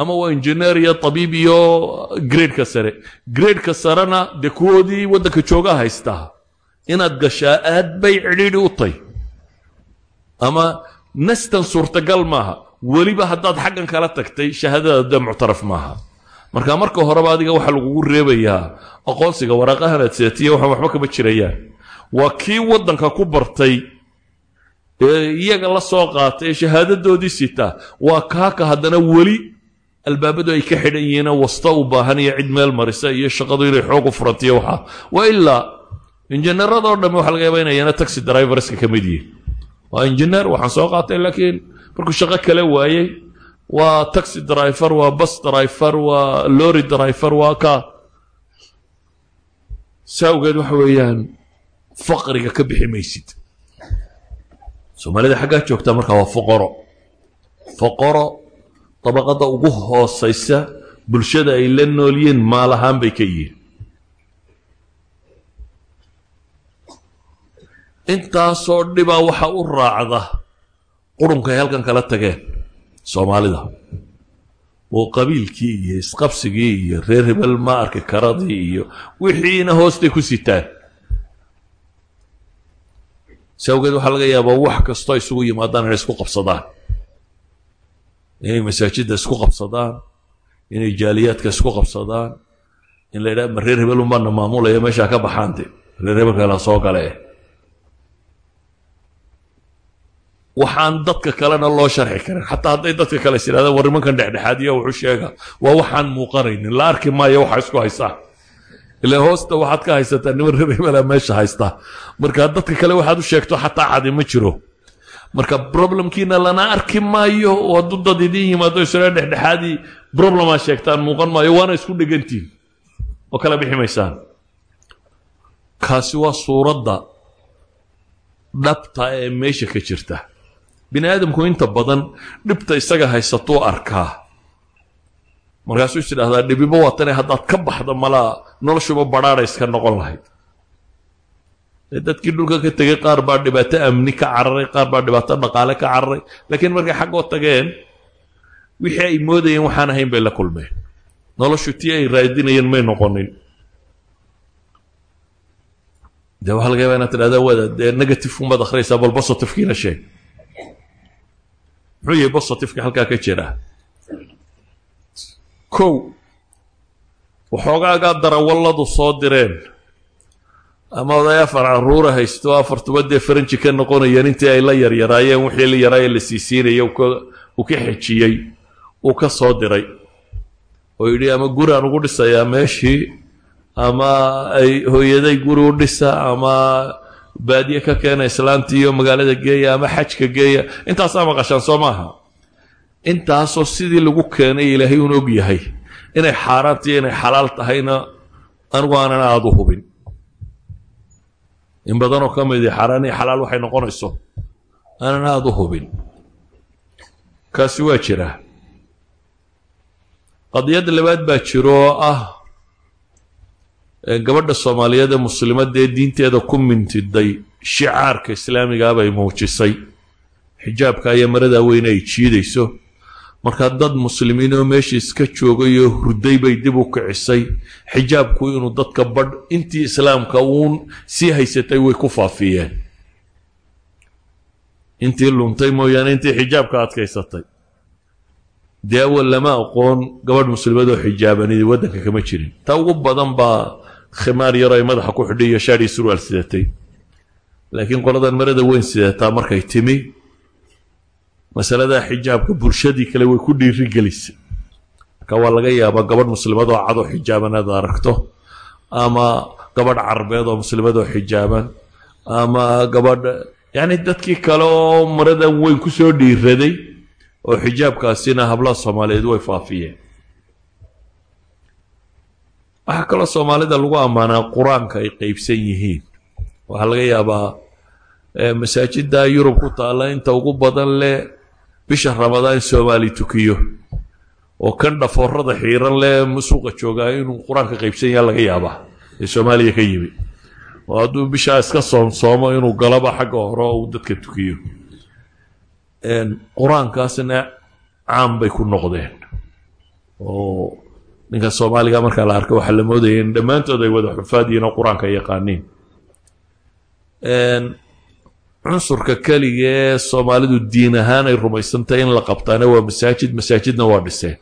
ama waa engineer iyo tabiib iyo gradeka sare. Gradeka sarena dee kuwoodii waddanka jooga haystaa inaad gashaa aad bay cidhiidhi u tay ama nastan suurtagal maaha. Weliba haddaad xaggan kala tagtay shahaadada dee muctaraf maaha. Marka marka horeba adiga waxaa lagugu reebayaa aqoonsiga waraaqahan aad seetiya waxaan waxba kama jirayaan. Waa kii waddanka ku bartay ee iyaga la soo qaatay ee shahaadadoodii sitaa waa kaaka haddana weli albaabadu ay ka xidhan yihiinoo wasta u baahan iyo cid meel marisa iyo shaqadu inay xoog u furantiyo waxaa waa ilaa injineeradoo dhamme waxa laga yaaba inayana taxi driverska ka mid yihiin. Waa injineer waxaan soo qaatay laakiin markuu shaqo kale waayey waa taxi driver waa bus driver waa lorry driver waa ka. Si awgeed waxa weeyaan faqriga ka bixi maysid. Soomaalida xaggaa joogtaa markaa waa foqoro. Foqoro dabaqadda ugu hoosaysa bulshada ay la nool yihiin maal ahaan bay ka yihiin. Intaasoo dhibaa waxa u raacda qurunka ay halkan kala tageen soomaalida. Oo qabiilkii iyo isqabsigii iyo reer hebel ma arki karadii iyo wixiina hoostay ku sitaan. Si awgeed waxaa laga yaabaa wax kastoo isugu yimaadaan inay isku qabsadaan inay masaajidda isku qabsadaan inay jaaliyaadka isku qabsadaan in la yidhaha ma reer hebel unbaana maamulaya meeshaa ka baxaante reer hebelka la soo gale waxaan dadka kalena loo sharxi karin. Xataa hadday dadka kale is yidhahdaan war nimankan dhexdhexaadiya wuxuu sheega. Waa waxaan muuqanaynin la arki maayo waxa isku haysaa ila hoosta waxaad ka haysataa niman reer hebela meesha haystaa marka dadka kale waxaad u sheegto xataa cadi ma jiro marka problemkiina lana arki maayo oo hadduu dad idin yimaado isla dhexdhexaadii problemaad sheegtaan muuqan maayo waana isku dhegantiin. Oo kala bixi maysaan. Kaasi waa suuradda dhabta ee meesha ka jirta. Bini aadamku inta badan dhibta isaga haysatuu arkaa. Markaasuu is idhahdaa dhibiba waatane haddaad ka baxda malaa noloshuba badhaadha iska noqon lahayd dadkii dhulka ka tegay qaar baa dhibaato amni ka cararay qaar baa dhibaato dhaqaale ka cararay. Laakiin markay xaggoo tageen wixii ay moodayeen waxaan ahayn bay la kulmeen. Noloshu tii ay raadinayeen may noqonin. Dee waxaa laga yaba inaad tidhahdaa wada dee negative umaad akhriyaysaa bal positivkiina sheeg. Muxuu yahay positiveka halkaa ka jira? Kow waxoogaagaa darawalladu soo direen ama oday afar caruura haysto afartuba dee faranji ka noqonayeen intii ay la yaryaraayeen wixii la yaraaye la siisiinaya uu ka xejiyey uu ka soo diray. Oo yidhi ama guri aan ugu dhisayaa meeshii? Ama ay hooyaday guri u dhisa ama baadiye ka keena islaantii iyo magaalada geeya ama xajka geeya? Intaasaa maqashaan soo maaha. Intaasoo sidii lagu keenay ilaahay un og yahay inay xaaraantiiyo inay xalaal tahayna anigu aanan aada u hubin in badanoo ka midi xaaraan iyo xalaal waxay noqonayso aanan aada u hubin. Kaasi waa jiraa qadiyadda labaad baa jiro ah gabadha soomaaliyeed ee muslimadda ee diinteeda ku mintiday shicaarka islaamigaa bay muujisay. Xijaabka iyo maradaa weyne ay jiidayso markaa dad muslimiin oo meesha iska joogay oo hurday bay dib u kicisay xijaabku inuu dadka badh intii islaamka uun sii haysatay way ku faafiyeen. Intii luntay mooyaane intii xijaabka adkaysatay. Dee awal lama aqoon gabadh muslimad oo xijaabanidi waddanka kama jirin. Ta ugu badan baa khimaar yaro ay madaxa ku xidhay iyo shaadhii surwaal sidatay. Laakiin qoladan marada weyn sidataa markay timi masaladaa xijaabka bulshadii kale way ku dhiiri gelisay marka waa laga yaabaa gabadh muslimad oo cad oo xijaaban aad aragto ama gabadh carbeed oo muslimad oo xijaaban ama gabadh yacni dadkii kale oo maradan weyn ku soo dhiiraday oo xijaabkaasina hablaha soomaaliyeed way faafiyeen. Waxaa kaloo soomaalida lagu ammaanaa qur'aanka ay qeybsan yihiin. Waxaa laga yaabaa masaajidda yurub ku taalla inta ugu badan leh bisha ramadaan soomaali tukiyo oo kan dhafoorada xiiran leh suuqa joogaa inuu qur'aanka qeybsan yaha laga yaabaa. Ee soomaaliya ka yimi oo hadduu bishaa iska soomsoomo inuu galaba xagga hore uu dadka tukiyo. Qur'aankaasna caam bay ku noqdeen. Oo ninka soomaaliga markaa la arka waxaa la moodaya in dhammaantood ay wada xufaadiyiin oo qur'aanka yaqaaniin cunsurka keliga ee soomaalidu diin ahaan ay rumaysantahay in la qabtaana waa masaajid masaajidna waa dhiseen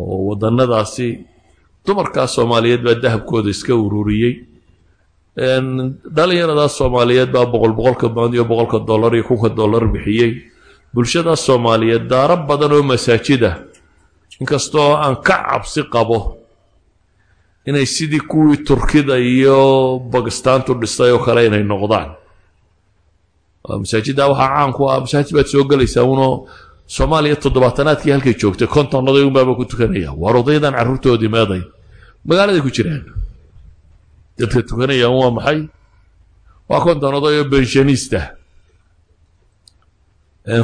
oo wadanadaasi dumarkaa soomaaliyeed baa dahabkooda iska ururiyey. Dhalinyaradaa soomaaliyeed baa boqol boqolka pound iyo boqolka dollar iyo kunka dollar bixiyey. Bulshadaa soomaaliyeed daaro badan oo masaajid ah. Inkastoo aan ka cabsi qabo inay sidii kuwii turkida iyo bakistaantu dhisay oo kale inay noqdaan masaajidda waxaa caan ku ah masaajid baad soo gelaysaa unoo soomaaliya toddobaatanaadkii halkay joogtay konton oday unbaaba ku tukanaya waar odaydan carruurtoodii meeday magaaladay ku jiraan dadka tukanayaan waa maxay waa konton oo benshaniista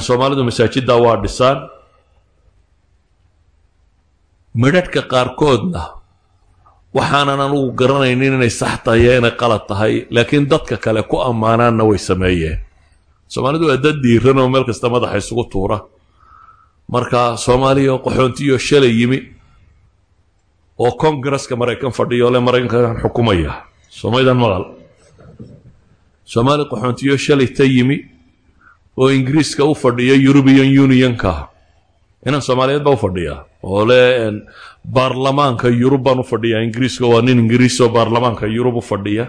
soomaalidu masaajidda waa dhisaan midhadhka qaarkoodna waxaanan anugu garanaynin inay sax tahay iyo inay qalad tahay laakiin dadka kale ku ammaanaanna way sameeyeen soomaalidu waa dad diiran oo meel kasta madaxa isugu tuura. Marka soomaaliya qaxoontiyo shalay yimi oo kongareska maraykan fadhiyo le maraykankan xukumaya. Soomaydan maqal soomaali qaxoontiyo shalay ta yimi oo ingiriiska u fadhiya european unionka. Inan soomaaliyeed baa u fadhiya oo le baarlamaanka yurub baan u fadhiya. Ingiriiska waa nin ingiriis oo baarlamaanka yurub u fadhiya.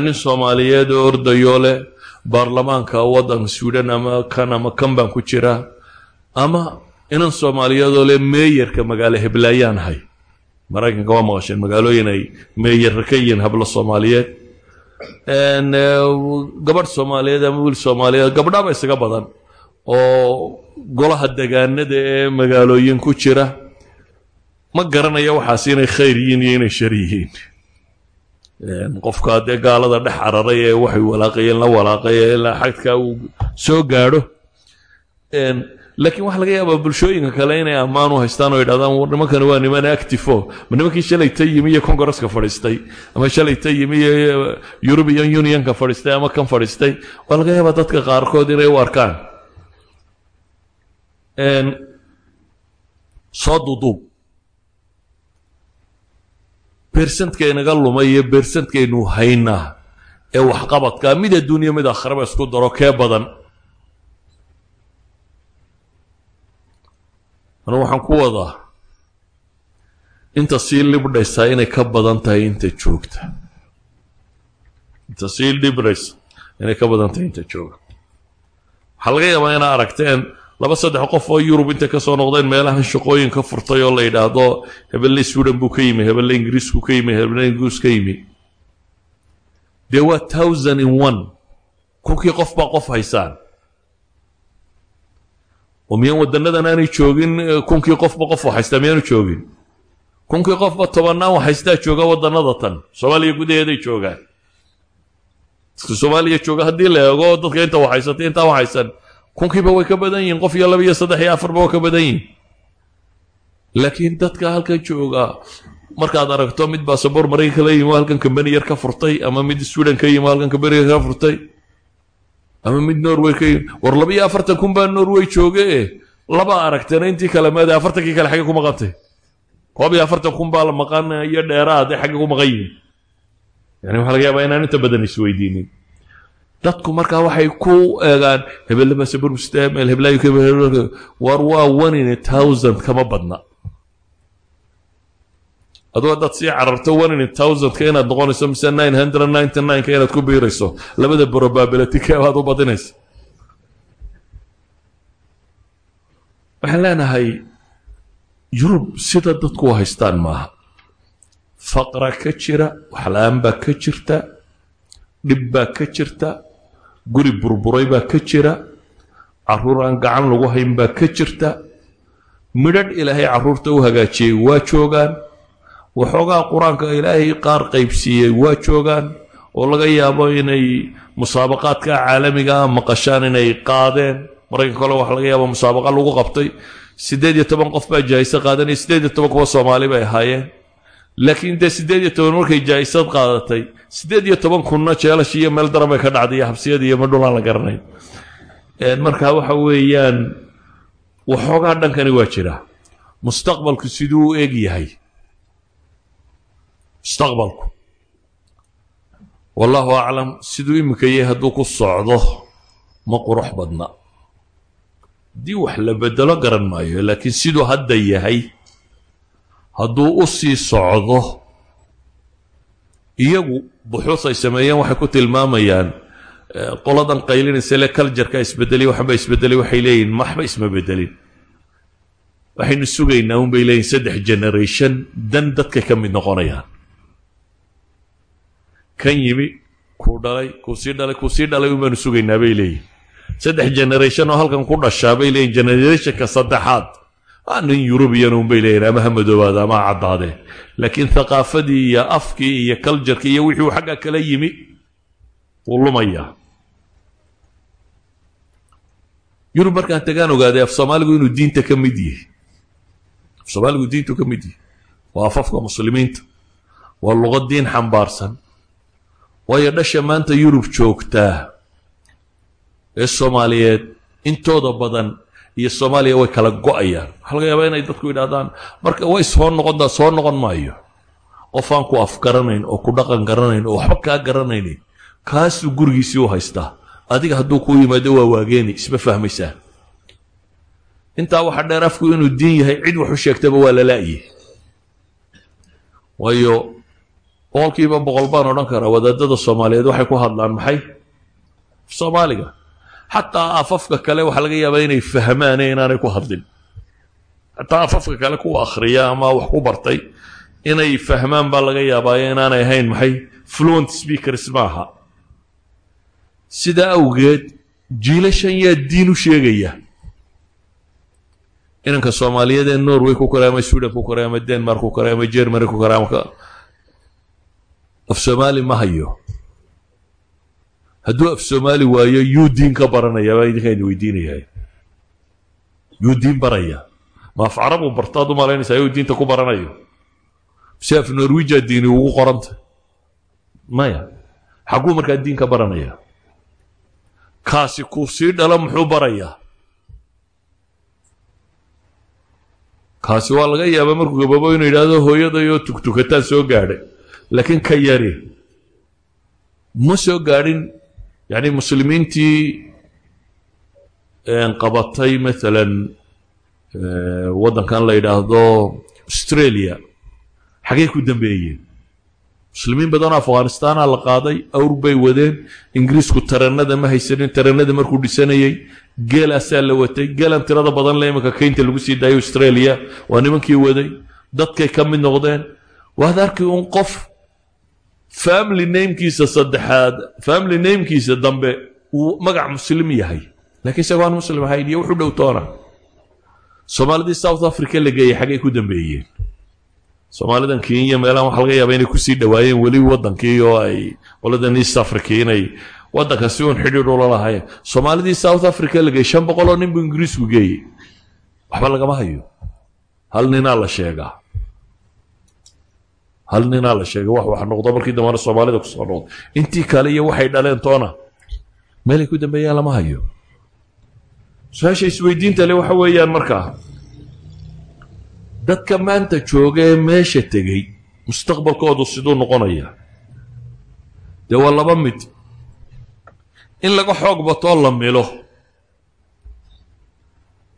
Nin soomaaliyeed oo ordayo leh baarlamaanka waddanka sweden ama kan ama kan baan ku jira. Ama inan soomaaliyeed oo le meeyarka magaalo heblaayaan ahay maraykanka waa maqasheen magaalooyin ay meeyarra ka yihiin hablo soomaaliyeed. Gabadh soomaaliyeed ama wiil soomaaliyeed gabdhaba isaga badan oo golaha degaanada ee magaalooyin ku jira. Ma garanaya waxaas inay khayr yihiin iyo inay shar yihiin qofka dee gaalada dhex cararay ee waxay walaaqayeen la walaaqaya ilaa xagkaa uu soo gaadho laakiin waxa laga yaabaa bulshooyinka kale inay ammaan u haystaan oo yidhahdaan nimankani waa niman actifo ma nimankii shalay ta yimi iyo congareska fadhiistay ama shalay ta yimi iyo european unionka fadhiistay ama kan fadhiistay. Waa laga yaabaa dadka qaarkood inay u arkaan. Soo duduub bersentkainaga lumay iyo bersentkainu haynaa ee waxqabadka mid adduuniya mid akhraba isku daro kee badan. Anu waxaan ku wadaa inta sii libdhaysaa inay ka badan tahay inta joogta. Inta sii libdhaysa inay ka badan tahay inta jooga waxaa laga yaabaa inaa aragteen laba saddex qof oo yurub intay ka soo noqdeen meelahan shaqooyin ka furtay oo la yidhaahdo hebelle sweden buu ka yimi hebelle ingiriisku ka yimi hebelle ingiriis ka yimi. Dee waa thousand in one. Kunkii qof baa qof haysaan. Oo miyaan wadanadan aanay joogin kunkii qofba qof haystaa miyaanu joogin? Kunkii qofba tobannaan haystaa jooga wadanada tan. Soomaaliya gudaheeday joogaan. Dadka soomaaliya jooga haddii la eego dadka inta waxhaysatay intaa waxhaysan kunkiiba way ka badan yihiin qof iyo laba iyo saddex iyo afarba waa ka badan yihiin laakiin dadka halkan jooga markaad aragto mid basaboor maraykanka la yimi halkan kambani yar ka furtay ama mid sweden ka yimi halkan kambani yar ka furtay ama mid norway ka yimi war laba iyo afartan kun baa norway jooge laba aragtana intii kale meede afartankii kale xagge ku maqantay koob iyo afartan kun baa la maqan iyo dheeraad ee xagge ku maqan yihiin yani waxaa laga yaabaa inaan inta badan isweydiinin dadku markaa waxay ku eegaan hebelle basaboor mustaa meel heblaayo war waa one in a thousand kama badna. Aduu haddaad sii cararto one in a thousandka inaad noqonayso mise nine hundred ninety nineka inaad ku biirayso labada probability keebaad u badinaysa. Waxaan leenahay yurub sida dadku u haystaan maaha. Faqra ka jira waxla-aan baa ka jirta dhib baa ka jirta guri burburay baa ka jira carruur aan gacan lagu hayn baa ka jirta. Midhadh ilaahay carruurta u hagaajiyey waa joogaan. Waxoogaa qur'aanka ilaahay qaar qaybsiiyey waa joogaan. Oo laga yaabo inay musaabaqaadka caalamiga ah maqashaan inay qaadeen. Maraykan kale waxa laga yaaba musaabaqa lagu qabtay. Siddeed iyo toban qof baa jaayise qaadanaya siddeed iyo toban kuwa soomaali bay ahaayeen laakiin dee siddeed iyo toban markay jaayisad qaadatay siddeed iyo toban kunna jeelash iyo meel daran bay ka dhacday iyo xabsiyada iyo madhulaan la garanayn marka waxa weeyaan waxoogaa dhankani waa jira. Mustaqbalku siduu u eg yahay. Mustaqbalku. Wallaahu aclam siduu iminka yahay hadduu ku socdo ma qurux badna. Haddii wax la bedelo garan maayo laakiin siduu hadda yahay hadduu u sii socdo iyagu buxuus ay sameeyeen waxay ku tilmaamayaan qoladan qaylinaysa le culjarka isbedeliy waxba isbedelay waxay leeyihiin maxba isma bedelin. Waxaynu sugaynaa un leeyihiin saddex generation dan dadka ka mid noqonayaan. Kan yimi kuu dhalay kuu sii dhalay kuu sii dhalay un sugaynaa bay leeyihiin saddex generation oo halkan ku dhashaa bay leeyihiin generationka saddexaad nin yurubiyan un bay leeyihiin ama ha madoobaada ama ha caddaadee laakiin thaqaafadii iyo afkii iyo culturkii iyo wixii uu xagga kala yimi wuu lumayaa yurub markaan tagaan ogaaday af soomaaligu inuu diinta ka mid yahay. Af soomaaligu diintu ka mid yahay. Waa afafka muslimiinta. Waa badan iyo soomaaliya way kala go'ayaan. Waxaa laga yaabaa inay dadku yidhahdaan marka way soo noqontaa soo noqon maayo. Qof aan ku af garanayn oo ku dhaqan garanayn oo waxba kaa garanaynin kaasuu gurigiisii u haystaa. Adiga hadduu kuu yimaado waa waageeni isma fahmaysaa. Intaa waxaa dheer afku inuu diin yahay cid wax u sheegtaba waa lala'yi waayo boqolkiiba boqol baan odhan karaa wadaadada soomaaliyeed waxay ku hadlaan maxay? Soomaaliga xataa afafka kale waxaa laga yaabaa inay fahmaane inaanay ku hadlin. Xataa afafka kale kuwa akhriya ama wax ku bartay inay fahmaan baa laga yaabaayo inaanay ahayn maxay fluent speakers maaha. Sidaa awgeed jiilashan yaa diin u sheegaya. Inanka soomaaliyeed ee norway ku koray ama sweden ku koray ama denmark ku koray ama germany ku koray ama af soomaali ma hayo hadduu af soomaali waayo yuu diin ka baranaya baa idinka idin weydiinayaa yuu diin baraya. Ma af carabu bartaad u malaynaysaa yuu diinta ku baranayo. Mise af norwijaa diini ugu qoranta. Maya xagguu markaa diin ka baranaya kaasi kuu sii dhalo muxuu barayaa? Kaasi waa laga yaabaa markuu gababo inuu yidhaahdo hooyadayoo tugtukataan soo gaadhay laakiin ka yari ma soo gaadhin yacni muslimiintii qabatay maalan waddankan la yidhaahdo australia xagee ku dambeeyeen muslimiin badanoo afghanistaana la qaaday awr bay wadeen ingiriisku tarannada ma haysanin tarannada markuu dhisanayey geelaasaa la watay geelan tirada badan le imanka keynta lagu sii daayay australia waa nimankii waday dadkay ka mid noqdeen waad arki un qof family namekiisa saddexaad family namekiisa dambe uu magac muslim yahay. Lakiin isagoo aan muslim ahayn iyo wuxu dhow toona. Soomaalidii south africa la geeyey xaggay ku dambeeyeen. Soomaalidan kenya meelahan waxa laga yaaba inay ku sii dhawaayeen weli waddankii oo ay qoladan east africa inay waddanka si uun xidhiidh ula lahaayeen. Soomaalidii south africa la geeyey shan boqol oo nin buu ingiriisku geeyey waxba lagama hayo. Hal ninaa la sheegaa hal ninaa la sheegay wax wax noqdo markii dambana soomaalida ku soo noqdo. Intii kale iyo waxay dhaleen toona. Meelay ku dambeeyaan lama hayo. Su'aasha isweydiinta le waxa weeyaan markaa dadka maanta jooga ee meesha tegey mustaqbalkoodu siduu noqonaya dee waa laba mid. In laga xoog batoo la milo.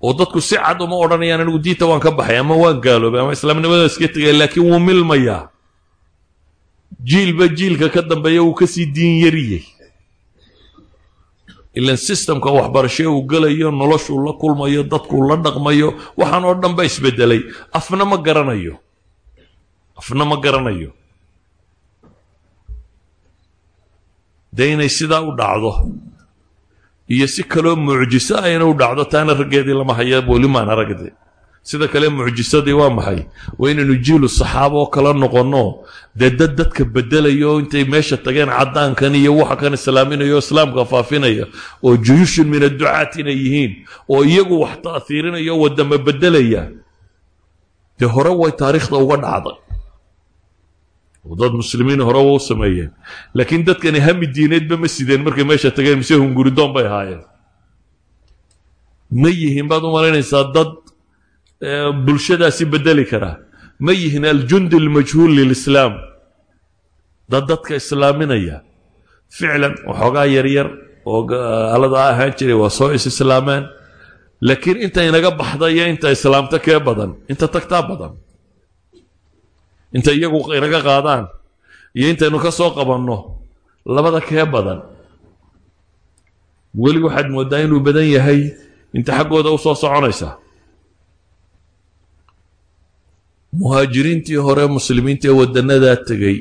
Oo dadku si cad uma odhanayaan anigu diinta waan ka baxay ama waan gaaloobay ama islaamnimada iska tegay laakiin wuu milmayaa jiilba jiilka ka dambeeya wuu ka sii diin yariyey. Ilan sistamka waxbarashe uu gelayo noloshuu la kulmayo dadkuu la dhaqmayo waxaan oo dhan ba isbedelay. Afna ma garanayo. Afna ma garanayo. Dee inay sidaa u dhacdo. Iyo si kaloo mucjiso ayna u dhacdo taana raggeedii lama haya weli maan aragde sida kale mucjisadii waa maxay? Waa inaynu jiilu saxaaba oo kala noqonno. Dee dad dadka bedelayo intay meesha tageen caddaankan iyo waxa kan islaaminayo islaamka faafinaya oo juyushun min adducaat inay yihiin oo iyagu wax ta'hiirinaya o waddama bedelaya. Dee hore way taariikhda uga dhacday. Dad muslimiin hore wa u sameeyeen. Laakiin dadkani hami diineedba ma sideen markay meesha tageen mise hunguridoon bay ahaayeen. Ma yihiin baad u malaynaysaa dad bulshadaasi bedeli kara. Ma yihiin aljundi almajhuul lilislaam. Dad dadka islaaminaya. Ficlan waxoogaa yaryar oo gaalada ahaan jiray waa soo is islaameen laakiin inta inaga baxda iyo inta islaamta kee badan inta tagtaa badan inta iyagu inaga qaadaan iyo intaynu ka soo qabanno labada kee badan weli waxaad mooddaa inuu badan yahay inta xaggooda u soo soconaysa muhaajiriintii hore muslimiinta ee waddannadaa tegey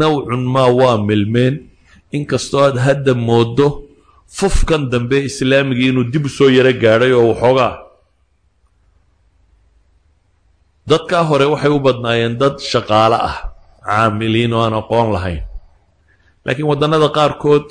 nawcun maa waa milmeen. Inkastoo aad hadda mooddo fufkan dambe islaamigii inuu dib u soo yaro gaadhay oo waxoogaa dadkaa hore waxay u badnaayeen dad shaqaale ah caamiliin oo aan aqoon lahayn. Laakiin waddannada qaarkood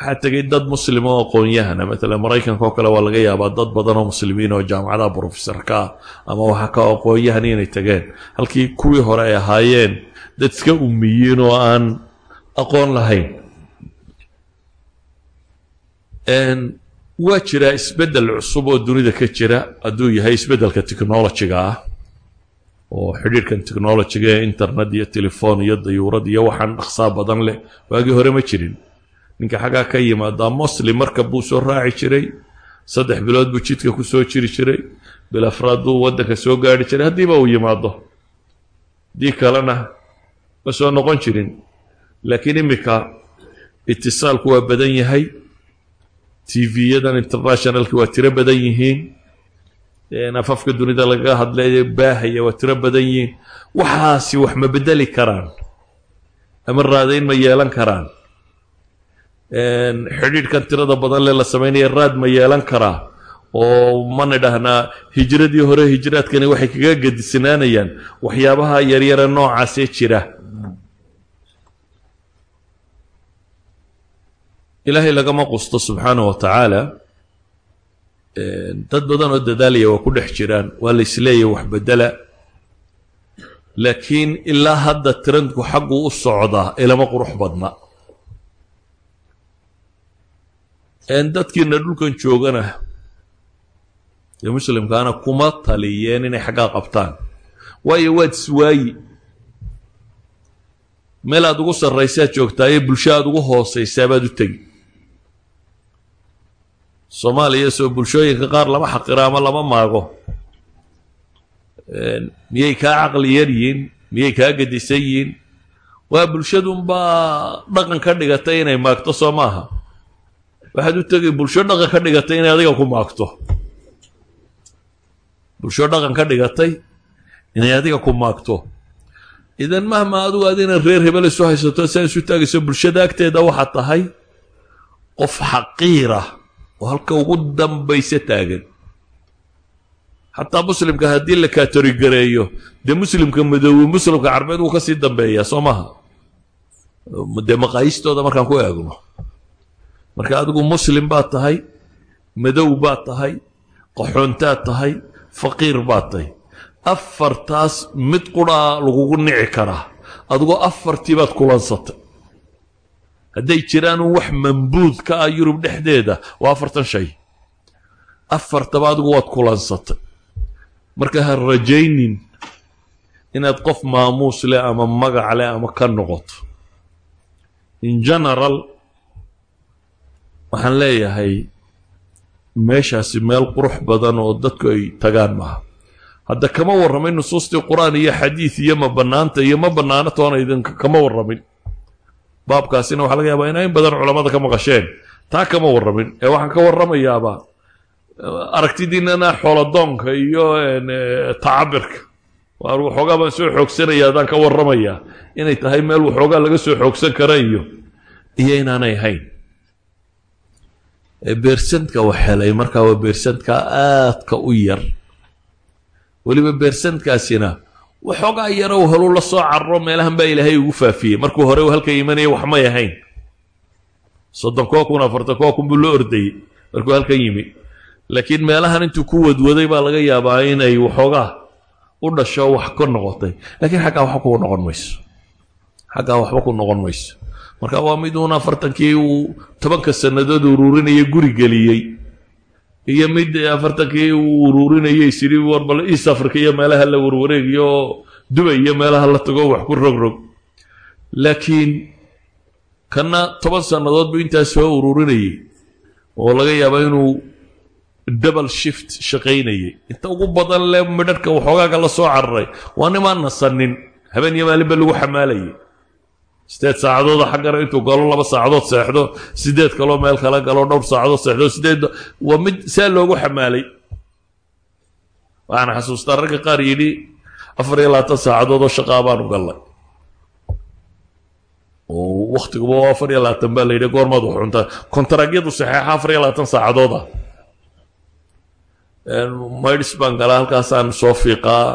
waxaa tegay dad muslima oo aqoon-yahana maalan maraykanka oo kale waa laga yaabaa dad badan oo muslimiin oo jaamacadaha brofesorka ah ama waxaa ka aqoon-yahan inay tageen. Halkii kuwii hore ay ahaayeen dad iska umiyiin oo aan aqoon lahayn. Waa jiraa isbeddel cusub oo dunida ka jira. Hadduu yahay isbeddelka technologiga ah oo xidhiirhkan technologiga ee internet iyo telefon iyo dayuurad iyo waxaan dhaqsaa badan leh waagii hore ma jirin ninka xaggaa ka yimaadaa mosli marka buu soo raaci jiray. Saddex bilood buu jidka ku soo jiri jiray. Bil afraad waddanka soo gaari jiray. Haddiiba uu yimaado. Haddii kalena ma soo noqon jirin. Laakiin iminka itisaalku waa badan yahay. Tv-yadan internationalki waa tiro badan yihiin. Afafka dunida lagaga hadlay baahaya waa tiro badan yihiin. Waxaasi wax ma bedeli karaan. Ama raadayn ma yeelan karaan xidhiidhkan tirada badan le la samaynaya raad ma yeelan karaa? Oo mana dhahnaa hijradii hore hijraadkani waxay kaga gedisnaanayaan waxyaabaha yaryare noocaasee jira. Ilaahay lagama qusto subxaanah wa tacaala. Dad badan oo dadaalaya waa ku dhex jiraan waa la isleeyahy wax bedela laakiin ilaa hadda trendku xaggu u socdaa ilama qurux badna dadkiina dhulkan joogana ee muslimkaana kuma taliyeen inay xaggaa qabtaan. Waayo waad iswaayi meel aad ugu sarraysaad joogtaa iyo bulsho aad ugu hoosaysaa baad u tegi. Soomaaliya soo bulshooyinka qaar lama xaqiro ama lama maago. Miyay kaa caqli yar yihiin miyay kaa gedisan yihiin? Waa bulshadunbaa dhaqan ka dhigatay inay maagto soo maaha waxaad u tegay bulsho dhaqan ka dhigatay inay adiga ku maagto. Bulsho dhaqan ka dhigatay inay adiga ku maagto. Idan mahma adigu aad inaad reer hebel isu haysato saa isu taagayso bulshada agteeda waxaad tahay qof xaqiirah oo halka ugu dambaysa taagan. Xataa muslimka haddii la katorigareeyo dee muslimka madoowe muslimka carbeed wuu ka sii dambeeyaa soo maha. Dee maqaayistooda markaan ku eegno marka adigu muslim baad tahay madow baad tahay qaxoontaad tahay faqiir baad tahay. Afartaas mid quraa lagugu nici karaa. Adigoo afartii baad kulansatay. Hadday jiraan wax mambuud ka ah yurub dhexdeeda waa afartan shay. Afartaba adigu waad kulansatay. Marka ha rajaynin inaad qof maamuus leh ama magac leh ama ka noqoto. In general waxaan leeyahay meeshaasi meel qurux badan oo dadku ay tagaan maaha. Hadda kama warramin nusuustii qur'aan iyo xadiid iyo ma bannaanta iyo ma bannaano toona idinka kama warramin. Baabkaasina waxaa laga yaabaa ina in badan culammada ka maqasheen. Taa kama warramin. Ee waxaan ka warramayaaba aragtidiinana xooladoonka iyo tacabirka. Waar waxoogaa baan soo xoogsanaya adaan ka warramayaa. Inay tahay meel waxoogaa laga soo xoogsan kara iyo iyo inaanay ahayn beersantka wax helay markaa waa beersantka aadka u yar. Weliba beersantkaasina waxoogaa yarow haluu la soo carro meelahan baa ilaahay ugu faafiyey. Markuu hore halka imanaya wax may ahayn soddon koo kun afartan koo buu la ordayey markuu halkan yimi. Laakiin meelahan intuu ku wadwaday baa laga yaabaa inay waxoogaa u dhasho wax ka noqotay. Laakiin xaggaa waxba ku noqon mayso. Xaggaa waxba ku noqon mayso marka waa miduun afartankii uu tobanka sannadood ururinaya guri geliyey. Iyo mid afartankii uu ururinayay sidii warbal east africa iyo meelaha la warwareegiyo oo dubay iyo meelaha la tago wax ku rogrog laakiin kana toban sannadood buu intaas soo ururinayay oo laga yaaba inuu double shift shaqaynayay. Inta ugu badan le midharhka waxoogaaga la soo cararay waa nimaan nasanin habeen iyo maalinba lagu xamaalayay sideed saacadooda xaggana intuu galo laba saacadood seexdo sideed kaloo meel kala galo dhowr saacadood seexdo sideed waa mid saa loogu xamaalay. Waxaan xasuustaa ragga qaar yidhi afar iyo labaatan saacadood oo shaqaa baanu gallay. Oo waktiguba afar iyo labaatan baa la yidhi goormaad wax cuntaa. Kontaraagyadu saxeexa afar iyo labaatan saacadooda. Maydhis baan galaa halkaasaan soo fiiqaa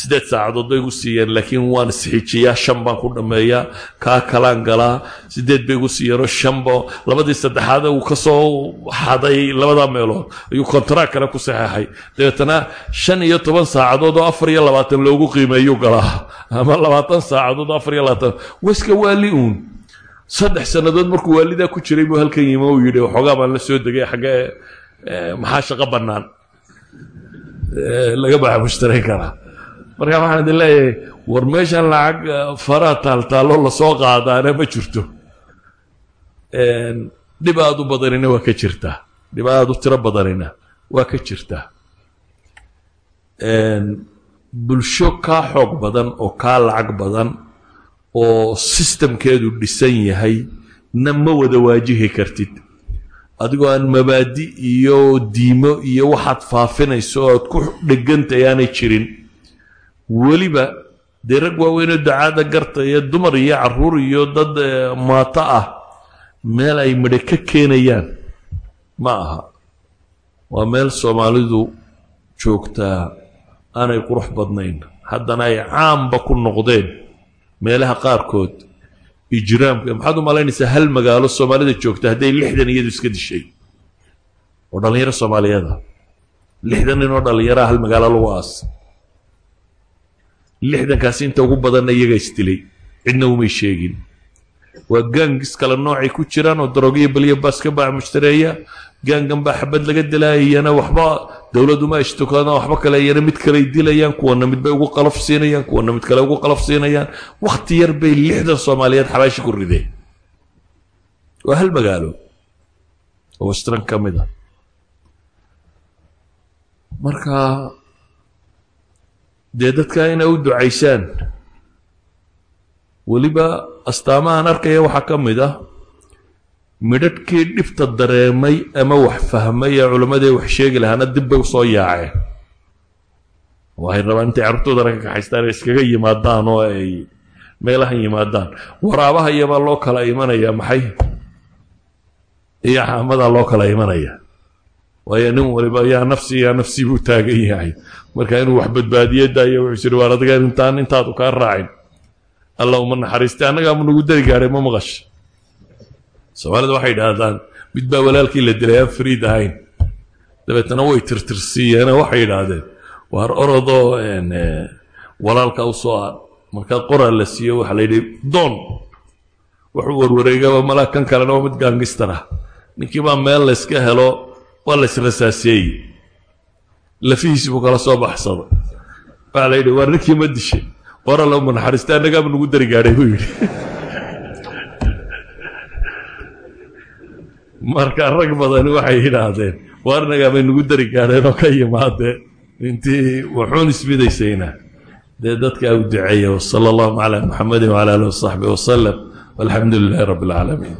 siddeed saacadood bay igu siiyeen laakiin waan isxijiyaa shan baan ku dhammeeyaa kaa kalaan galaa siddeed bay igu siiyeenoo shanbo labadii saddexaad uu ka soo xaday labadaa meelood ayuu kontaraag kale ku saxeexay dabeetana shan iyo toban saacadood oo afar iyo labaatan loogu qiimeeyuu galaa ama labaatan saacadood oo afar iyo labaatan. Waska waali uun. Saddex sannadood markuu waalidaa ku jiray buu halkan yimi uu yidhi waxoogaa baan la soo degay xaggee maxaa shaqo bannaan? Laga baxa mushtarayn karaa marka waxaan idin leeyahay war meeshan lacag faraha taaltaallo la soo qaadaana ma jirto. Dhib aad u badanina waa ka jirtaa dhib aad u tiro badanina waa ka jirtaa bulsho kaa xoog badan oo kaa lacag badan oo sistamkeedu dhisan yahay na ma wada waajihi kartid. Adigoo aan mabaadi iyo diimo iyo waxaad faafinayso o aad ku dhegantay aanay jirin weliba dee rag waaweynoo dacaada garta iyo dumar iyo carruur iyo dad maato ah meel ay midho ka keenayaan. Ma aha. Waa meel soomaalidu joogtaa aanay qurux badnayn. Haddana ay caamba ku noqdeen meelaha qaarkood ijraamka. Maxaad u malaynaysaa hal magaalo soomaalida joogta hadday lixdan iyadu iska dishay? Oo dhallinyaro soomaaliyeeda lixdan nin oo dhallinyaraha hal magaalo lagu aas lixdankaasi inta ugu badanna iyaga isdilay. Cidna umay sheegin. Waa gaangis kale noocay ku jiraan oo daroogiyo baliyo baas ka baac mushtareeya. Gaangan baa xabad laga dilaayana waxba dowladuma ishtukaana waxba kale iyana mid kaley dilayaan kuwana midbay ugu qalaf siinayaan kuwana mid kale ugu qalaf siinayaan. Wakhti yar bay lixdan soomaaliyeed xabaashi ku rideen waa hal magaalo oo westran ka mid a marka dee dadka inay u ducaysaan weliba astaamahaan arkaya waxaa ka mid ah midhadhkii dhibta dareemay ama wax fahmay ee culammadii wax sheegi lahaana dib bay u soo yaaceen. Waxay rabaan intay carruurtoodana ka kaxaystaan ay iskaga yimaadaan oo ay meelahan yimaadaan. Waraabaha iyabaa loo kala imanaya maxay? Iyo xaamadaa loo kala imanaya waayo nin waliba yaa nafsi yaa nafsi buu taagan yahay. Marka inuu wax badbaadiye daayo wuxuu jiri waar adiga intaan intaadu kaa raacin. Alla uma naxariistay annagaa ma nagu dari gaadhay ma maqash. Soomaalida waxay idhaahdaan mid baa walaalkii la dilay aan fariid ahayn. Dabeetana way tirtirsiiyeene waxay idhaahdeen waar orodoo walaalka u soo aad. Markaa qoraa la siiyo waxaa la yidhi doon. Wuxuu warwareegaba malaa kan kalena waa mid gaangistar ah ninkii baa meel layska helo waa la israsaaseeyey lafihiisi buu kala soo baxsada waxaa la yidhi waar ninkii ma dishay qora lama naxariista annagaaba nagu dari gaadhay buu yidhi. Marka rag badani waxay yidhaahdeen waar nagaabay nagu dari gaadheen oo ka yimaadeen intii wuxuun ismidaysayna dee dadka u duceeya wsala allahuma calaa muxamedin wcala alih wasaxbi wasalam walxamdu lilahi rabbi اlcaalamiin